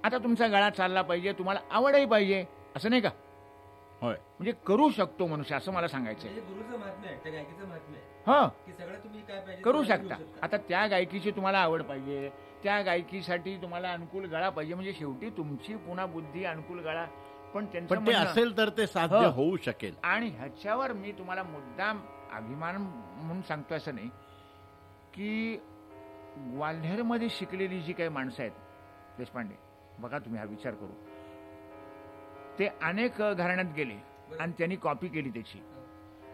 आता तुमचा गळा चालला पाहिजे तुम्हाला आवडही पाहिजे असं नाही का? होय. म्हणजे करू शकतो मनुष्य असं मला सांगायचंय. म्हणजे गुरुचं महात्म्य आहे त्या गायकीचं महात्म्य आहे ह. की सगळं तुम्ही काय पाहिजे करू शकता. आता त्या गायकीची तुम्हाला आवड पाहिजे त्या गायकीसाठी तुम्हाला अनुकूल गळा पाहिजे. म्हणजे शेवटी तुमची पुन्हा बुद्धी अनुकूल गळा पण त्यांचं असेल तर ते साध्य. होऊ शकेल. आणि ह्याच्यावर मी तुम्हाला मुद्दाम अभिमान म्हणून सांगतो असं नाही की ग्वाल्हेरमध्ये शिकलेली जी काही माणसं आहेत देशपांडे बघा तुम्ही हा विचार करू. ते अनेक घराण्यात गेले आणि त्यांनी कॉपी केली त्याची.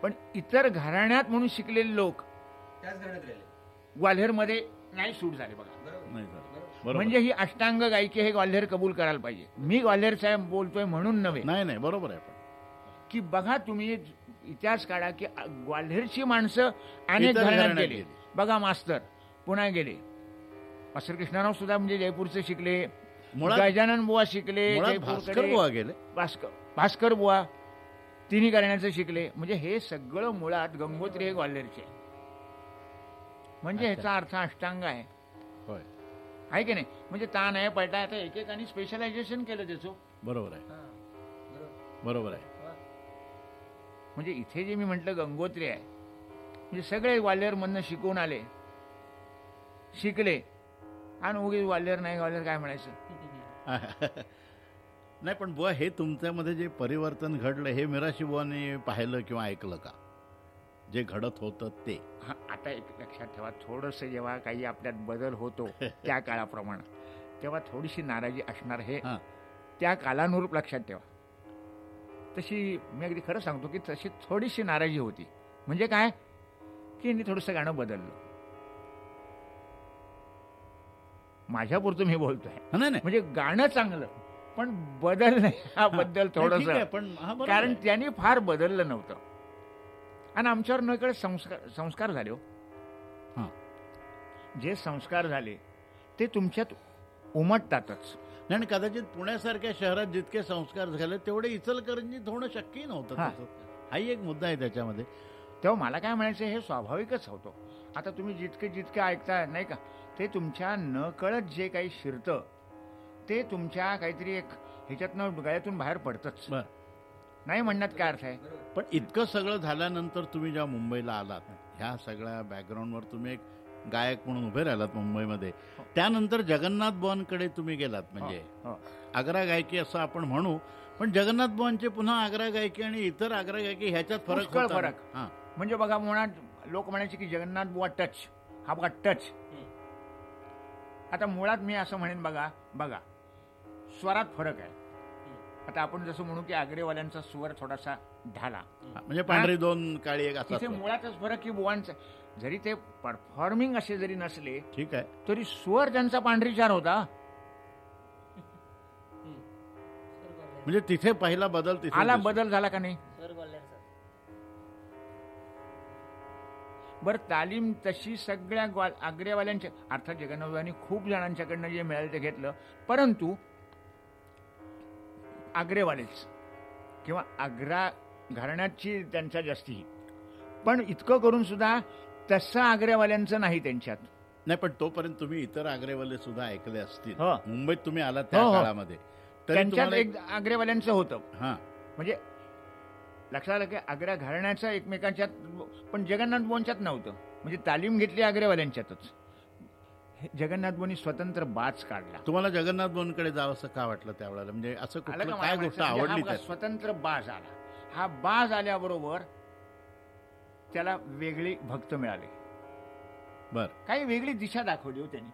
पण इतर घराण्यात म्हणून शिकलेले लोक त्याच घराण्यात राहिले ग्वाल्हेरमध्ये नाही सूट झाले बघा. म्हणजे ही अष्टांग गायकी हे ग्वाल्हेर कबूल करायला पाहिजे. मी ग्वाल्हेर साहेब बोलतोय म्हणून नव्हे. नाही नाही बरोबर आहे पण की बघा तुम्ही इतिहास काढा की ग्वाल्हेरची माणसं अनेक घराण्यात गेली. बघा मास्तर पुन्हा गेले. मास्टर कृष्णाराव सुद्धा म्हणजे जयपूरचे शिकले गजानन बुवा शिकले भास्कर बुवा गेले? भास्कर भास्कर बुवा तिन्ही करण्याचं शिकले. म्हणजे हे सगळं मुळात गंगोत्री हे ग्वाल्हेरचे. म्हणजे. ह्याचा अर्थ अष्टांग आहे. होय. आहे की नाही? म्हणजे ताण आहे पलटा आता एकेकाने स्पेशलायझेशन केलं त्याचं. बरोबर आहे. बरोबर. बरोबर आहे. म्हणजे इथे जे मी म्हटलं गंगोत्री आहे. म्हणजे सगळे ग्वाल्हेरमधनं शिकून आले. शिकले. आणि उगीच ग्वाल्हेर नाही ग्वाल्हेर काय म्हणायचं? नाही पण बुवा हे तुमच्यामध्ये जे परिवर्तन घडलं हे मिराशी बुवाने पाहिलं किंवा ऐकलं का? जे घडत होतं ते. हा, आता एक लक्षात ठेवा थोडंसं जेव्हा काही आपल्यात बदल होतो त्या काळाप्रमाणे. तेव्हा थोडीशी नाराजी असणार हे हां. त्या कालानुरूप लक्षात ठेवा. तशी मी अगदी खरं सांगतो की तशी थोडीशी नाराजी होती. म्हणजे काय? की मी थोडंसं गाणं बदललं. माझ्यापुरतं मी बोलतोय. नाही म्हणजे गाणं चांगलं पण बदल नाही हा बद्दल नाही, ठीक आहे, थोडस पण कारण. त्यांनी फार बदललं नव्हतं. आणि आमच्यावर नकळत संस्कार संस्कार झाले हो. हां. जे संस्कार झाले ते तुमच्यात उमटतातच. नाही आणि कदाचित पुण्यासारख्या शहरात जितके संस्कार झाले तेवढे इचलकरंजीत होणं शक्यही नव्हतं. हा. हाही एक मुद्दा आहे त्याच्यामध्ये. तेव्हा मला काय म्हणायचं हे स्वाभाविकच होतं. आता तुम्ही जितके जितके ऐकता नाही का ते तुमच्या नकळत जे काही शिरतं ते तुमच्या काहीतरी एक ह्याच्यातनं गळ्यातून बाहेर पडतंच बर. नाही म्हणण्यात काय अर्थ आहे. पण इतकं सगळं झाल्यानंतर तुम्ही जेव्हा मुंबईला आलात ह्या सगळ्या बॅकग्राऊंडवर तुम्ही एक गायक म्हणून उभे राहिलात मुंबईमध्ये हो. त्यानंतर जगन्नाथ बुवांकडे तुम्ही गेलात म्हणजे हो, हो. आग्रा गायकी असं आपण म्हणू पण जगन्नाथ बुवांचे पुन्हा आग्रा गायकी आणि इतर आग्रा गायकी ह्याच्यात फरक? फरक. हां. म्हणजे बघा मुळात लोक म्हणायचे की जगन्नाथ बुवा टच हा बघा टच आता मुळात मी असं म्हणेन बघा बघा. स्वरात फरक आहे. आता आपण जसं म्हणू की आग्रेवाल्यांचा स्वर थोडासा ढाला. म्हणजे पांढरी दोन काळी एक असा तिथे मुळातच फरक की बुवांचा जरी ते परफॉर्मिंग असे जरी नसले ठीक आहे. तरी स्वर त्यांचा पांढरीचार होता. म्हणजे तिथे पहिला बदल तिथे आला. बदल झाला का नाही? बरं तालीम तशी सगळ्या ग्वा आग्रेवाल्यांच्या अर्थात जगन्नाथांनी खूप जणांच्याकडनं जे मिळालं ते घेतलं. परंतु आग्रेवालेच किंवा आग्रा घराण्याची त्यांच्या जास्ती. पण इतकं करून सुद्धा तसं आग्रेवाल्यांचं नाही त्यांच्यात. नाही पण तोपर्यंत तुम्ही इतर आग्रेवाले सुद्धा ऐकले असतील. हो. मुंबईत तुम्ही आलात त्या हो, हो. काळामध्ये. तरी त्यांच्यात तुम्हाला एक आग्रेवाल्यांचं होतं. हा. म्हणजे लक्षात आलं की आग्रा घराण्याचं एकमेकांच्यात पण जगन्नाथ बोंच्यात नव्हतं. म्हणजे तालीम घेतली आग्रेवाल्यांच्यातच हे जगन्नाथ बोनी स्वतंत्र बाज काढला. तुम्हाला जगन्नाथ बोनकडे जावं असं का वाटलं त्यावेळेला? म्हणजे असं काय गोष्ट? म्हणजे आवडली स्वतंत्र बाज आला. हा बाज आल्याबरोबर त्याला वेगळी भक्त मिळाले. बर. काही वेगळी दिशा दाखवली हो त्यांनी.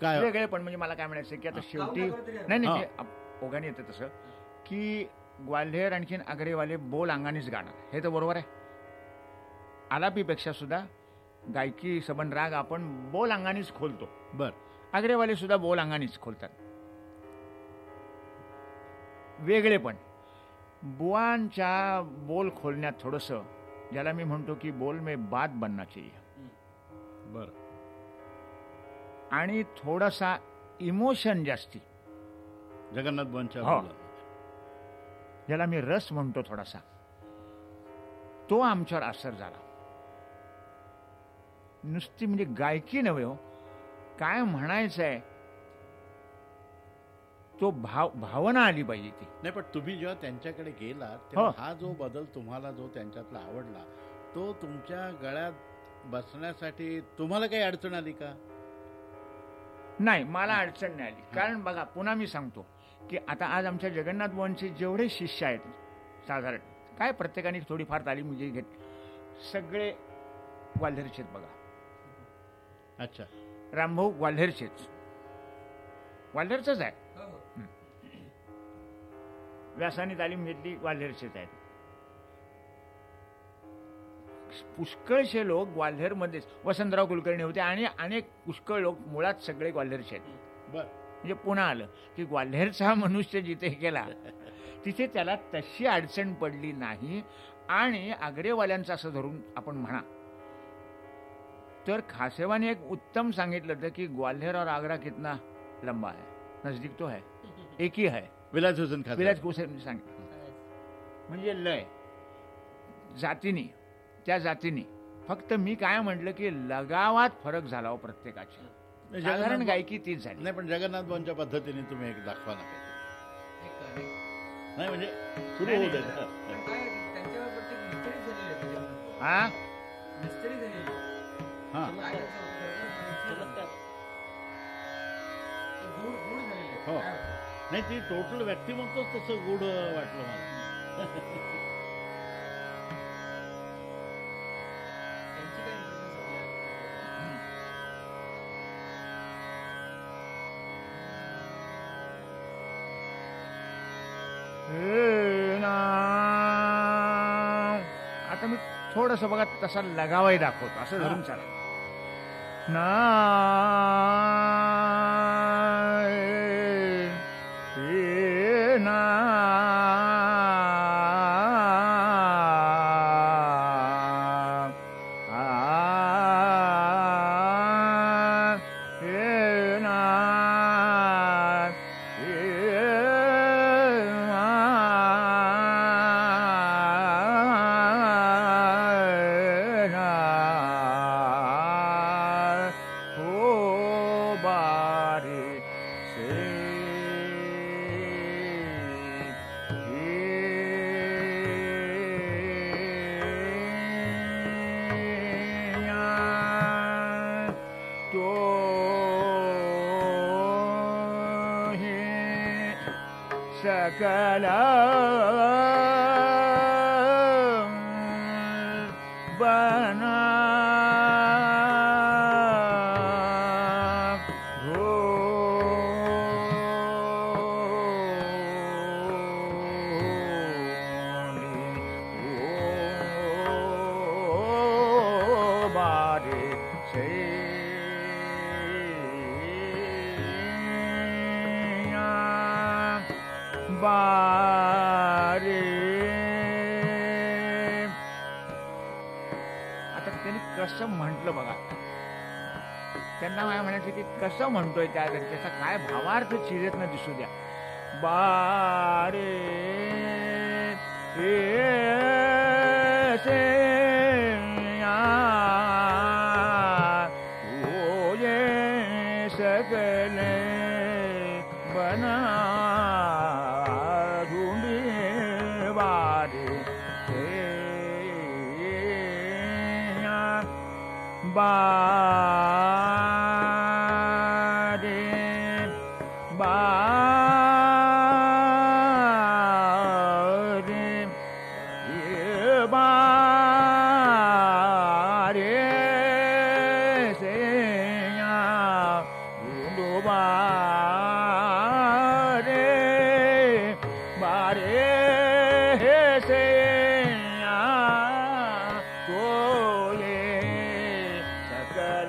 काय वेगळे पण म्हणजे मला काय म्हणायचं की आता शेवटी नाही नाही ओघाने येतं तसं की ग्वाल्हेर आणखीन आग्रेवाले बोल अंगानेच गाणार. हे तर बरोबर आहे. आलापीपेक्षा सुद्धा गायकी सबन राग आपण बोल अंगानेच खोलतो. बर. आग्रेवाले सुद्धा बोल अंगानेच खोलतात. वेगळे पण. बुवांच्या बोल खोलण्यात थोडंसं ज्याला मी म्हणतो की बोल में बात बनना चाहिए. बर. आणि थोडासा इमोशन जास्ती. जगन्नाथ बोनच्या हो. ज्याला मी रस म्हणतो थोडासा. तो आमच्यावर असर झाला. नुसती म्हणजे गायकी नव्हे हो. काय म्हणायचंय? तो भाव भावना आली पाहिजे ती. नाही पण तुम्ही जेव्हा त्यांच्याकडे गेला तेव्हा हो. हा जो बदल तुम्हाला जो त्यांच्यातला आवडला तो तुमच्या गळ्यात बसण्यासाठी तुम्हाला काही अडचण आली का? नाही मला अडचण नाही आली. कारण बघा पुन्हा मी सांगतो. की आता आज आमच्या जगन्नाथ बुवांचे जेवढे शिष्य आहेत साधारण काय प्रत्येकाने थोडीफार तालीम म्हणजे घेत सगळे ग्वाल्हेरचेच बघा. अच्छा. रामभाऊ ग्वाल्हेरचेच ग्वाल्हेरचंच आहे? हो, हो. व्यासाने तालीम घेतली ग्वाल्हेरचेच आहेत. पुष्कळशे लोक ग्वाल्हेरमध्येच वसंतराव कुलकर्णी होते आणि अनेक पुष्कळ लोक मुळात सगळे ग्वाल्हेरचे आहेत. बर. म्हणजे पुन्हा आलं की ग्वाल्हेरचा हा मनुष्य जिथे गेला तिथे त्याला तशी अडचण पडली नाही आणि आगरेवाल्यांचं असं धरून आपण म्हणा. तर खासेवाने एक उत्तम सांगितलं होतं की ग्वाल्हेर और आगरा कितना लंबा आहे नजदीक तो है. एकी आहे विलास हुसेन विलास हुसेन सांगितलं. म्हणजे लय. जातीने त्या जातीने. फक्त मी काय म्हटलं की लगावात फरक झाला हो प्रत्येकाच्या. साधारण गायकी तीच झाली. नाही पण जगन्नाथ भाऊंच्या पद्धतीने तुम्ही एक दाखवा ना नाही म्हणजे सुरू होऊ हा? हो. नाही ती टोटल व्यक्तिमत्वच तसं गुढ वाटलं मला. थोडस बघा तसा लगावाही दाखवतो. असं धरून चाल ना कसं म्हणतोय त्या व्यक्तीचा. काय भावार्थ चिरेत न दिसू द्या. बारे से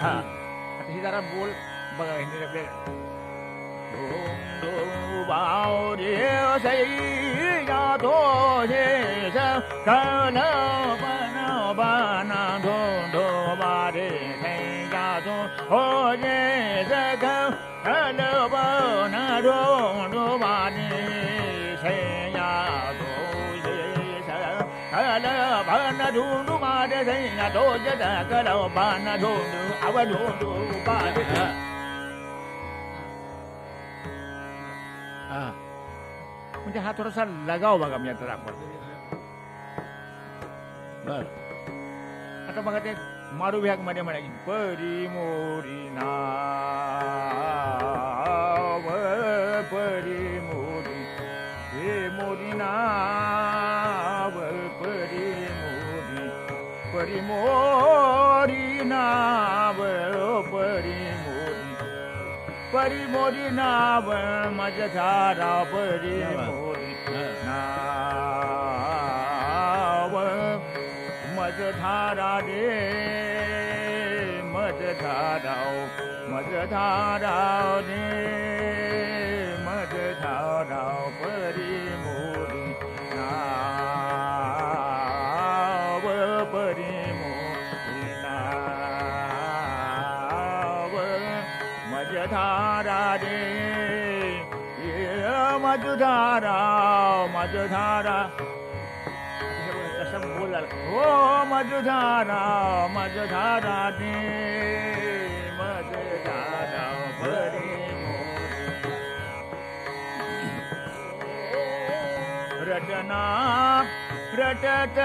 हा आता ही जरा बोल बघा हिंदी ढूंढू हो बारे सैया दो कल भन ढूंढू मारे सैया दो जदा कल भन ढूंढू अव ढूंढू मारे हा म्हणजे हा थोडासा लगाव बघा मी आता दाखवतो बर आता बघा ते मारू भ्यागमध्ये म्हणायची परी मोरी नाव परी मोरी हे मोरी नाव परि मोरिनाभ परि मि परि मोरिनाव नाव मजधारा रे मजधारा मजधारा रे धारा मज धारा कसं बोलाल हो मधुधारा मधुधारा दे मधुधारा बरी रटना रटत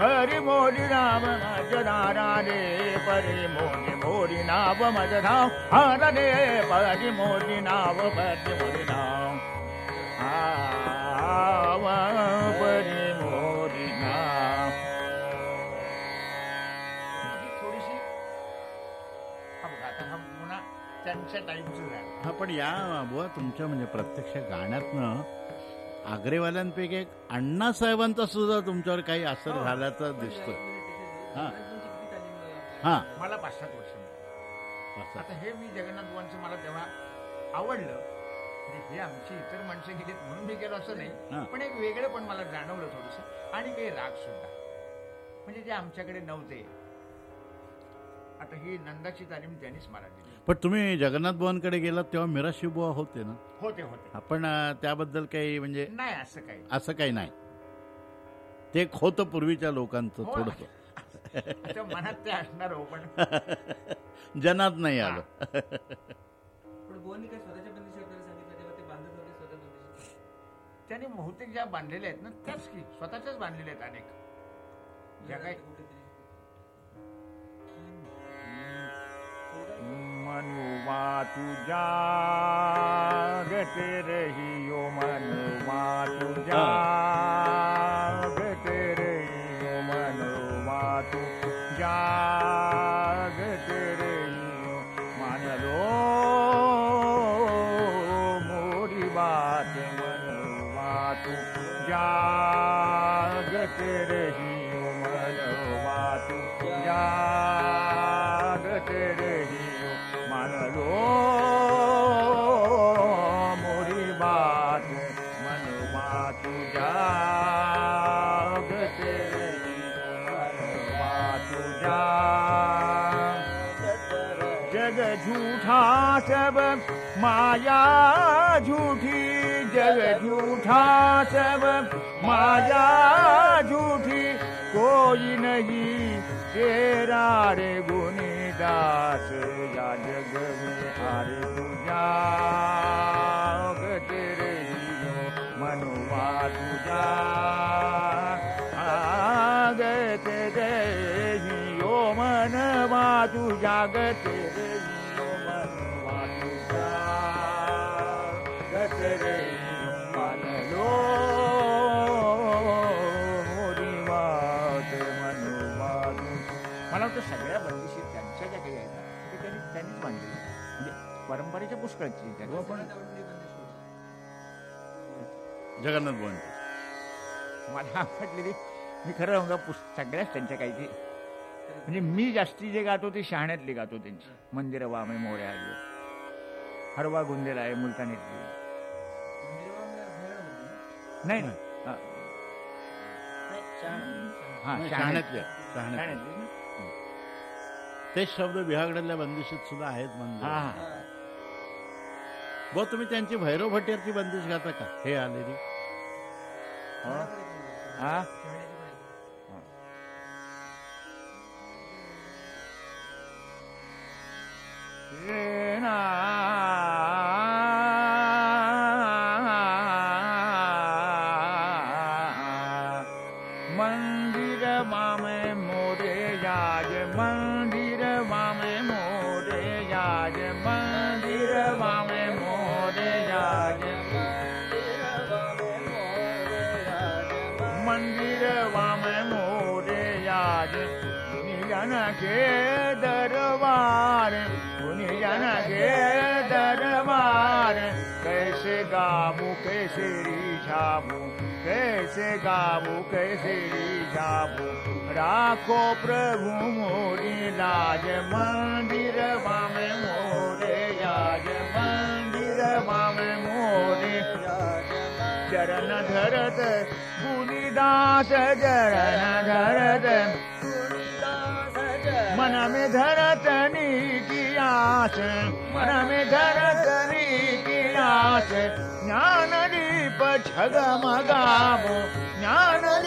हरी मोरी नाम रे परी मोरी मोरी नाव मज धाव हर रे परी मोरी नाव परी मोरी नाव आव परी मोरी नाव थोडीशी हा बघा आता हा पुन्हा त्यांच्या टाईमचं झालं हा पण या बुवा तुमच्या म्हणजे प्रत्यक्ष गाण्यातनं आग्रेवाल्यांपैकी एक अण्णासाहेबांचा सुद्धा तुमच्यावर काही असर झाल्याचं दिसतोय. हा. हा मला पाच सात वर्ष असं. आता हे मी जगन्नाथ बुवांचं मला तेव्हा आवडलं. हे आमची इतर माणसं गेलीत म्हणून मी गेलो असं हा. नाही पण एक वेगळं पण मला जाणवलं थोडस. आणि काही राग सुद्धा. म्हणजे जे आमच्याकडे नव्हते. आता ही नंदाची तालीम त्यांनीच मला दिली. पण तुम्ही जगन्नाथ बुवांकडे गेलात तेव्हा मिराशी बुवा होते ना? होते होते. आपण त्याबद्दल काही म्हणजे नाही असं काही असं काही नाही. ते होतं पूर्वीच्या लोकांचं हो. थोडस. मनात ते असणार हो पण जनात नाही आलं. त्यांनी बहुतेक ज्या बांधलेल्या आहेत ना त्याच की स्वतःच्याच बांधलेल्या आहेत अनेक. ज्या काही मनुमा मनुवा गते रहियो मनुमा तुझ्या गते रहियो मनुमा तुझ्या गते रहियो मानलो मोरी बात मनुमा तुझ्या गते रहियो मनुमा तुझ्या माया झूठी जग झूठा सब। माया झूठी कोई नहीं। तेरा रे गुनीदास या जग में हारे तुझा गते तुझा आगते देही यो मनवा तुझ्या गते मला वाटतं सगळ्या बंदिशी त्यांच्या ज्या काही आहेत ना, ते त्यांनी त्यांनीच म्हणजे परंपरेच्या पुष्कळची त्यांनी जगन्नाथ बुवांची मला आवडलेली मी खरं सांगा पुस सगळ्याच त्यांच्या काही ती म्हणजे मी जास्ती जे गातो ते शहाण्यातली गातो त्यांची. मंदिर वामे मोऱ्या आली हरवा गुंदेला आहे मुलतानीतली. नाही हा. हा शहाण्यातली ना? तेच शब्द विहागडल्या बंदिशीत सुद्धा आहेत हा म्हणजे हा. बुवा तुम्ही त्यांची भैरव भट्टीवरची बंदिश गाता का? हे आलेली. हा ना कैसे रिझाबू कैसे गाबू कैसे रिझाबू राखो प्रभु मोरी मंदिर वामे मोरे वामे मोरे। चरण धरत गुणीदास चरण धरत। मन में धरत की आस। मन में धरत की आस ज्ञानदीप पछगमगा ज्ञाननि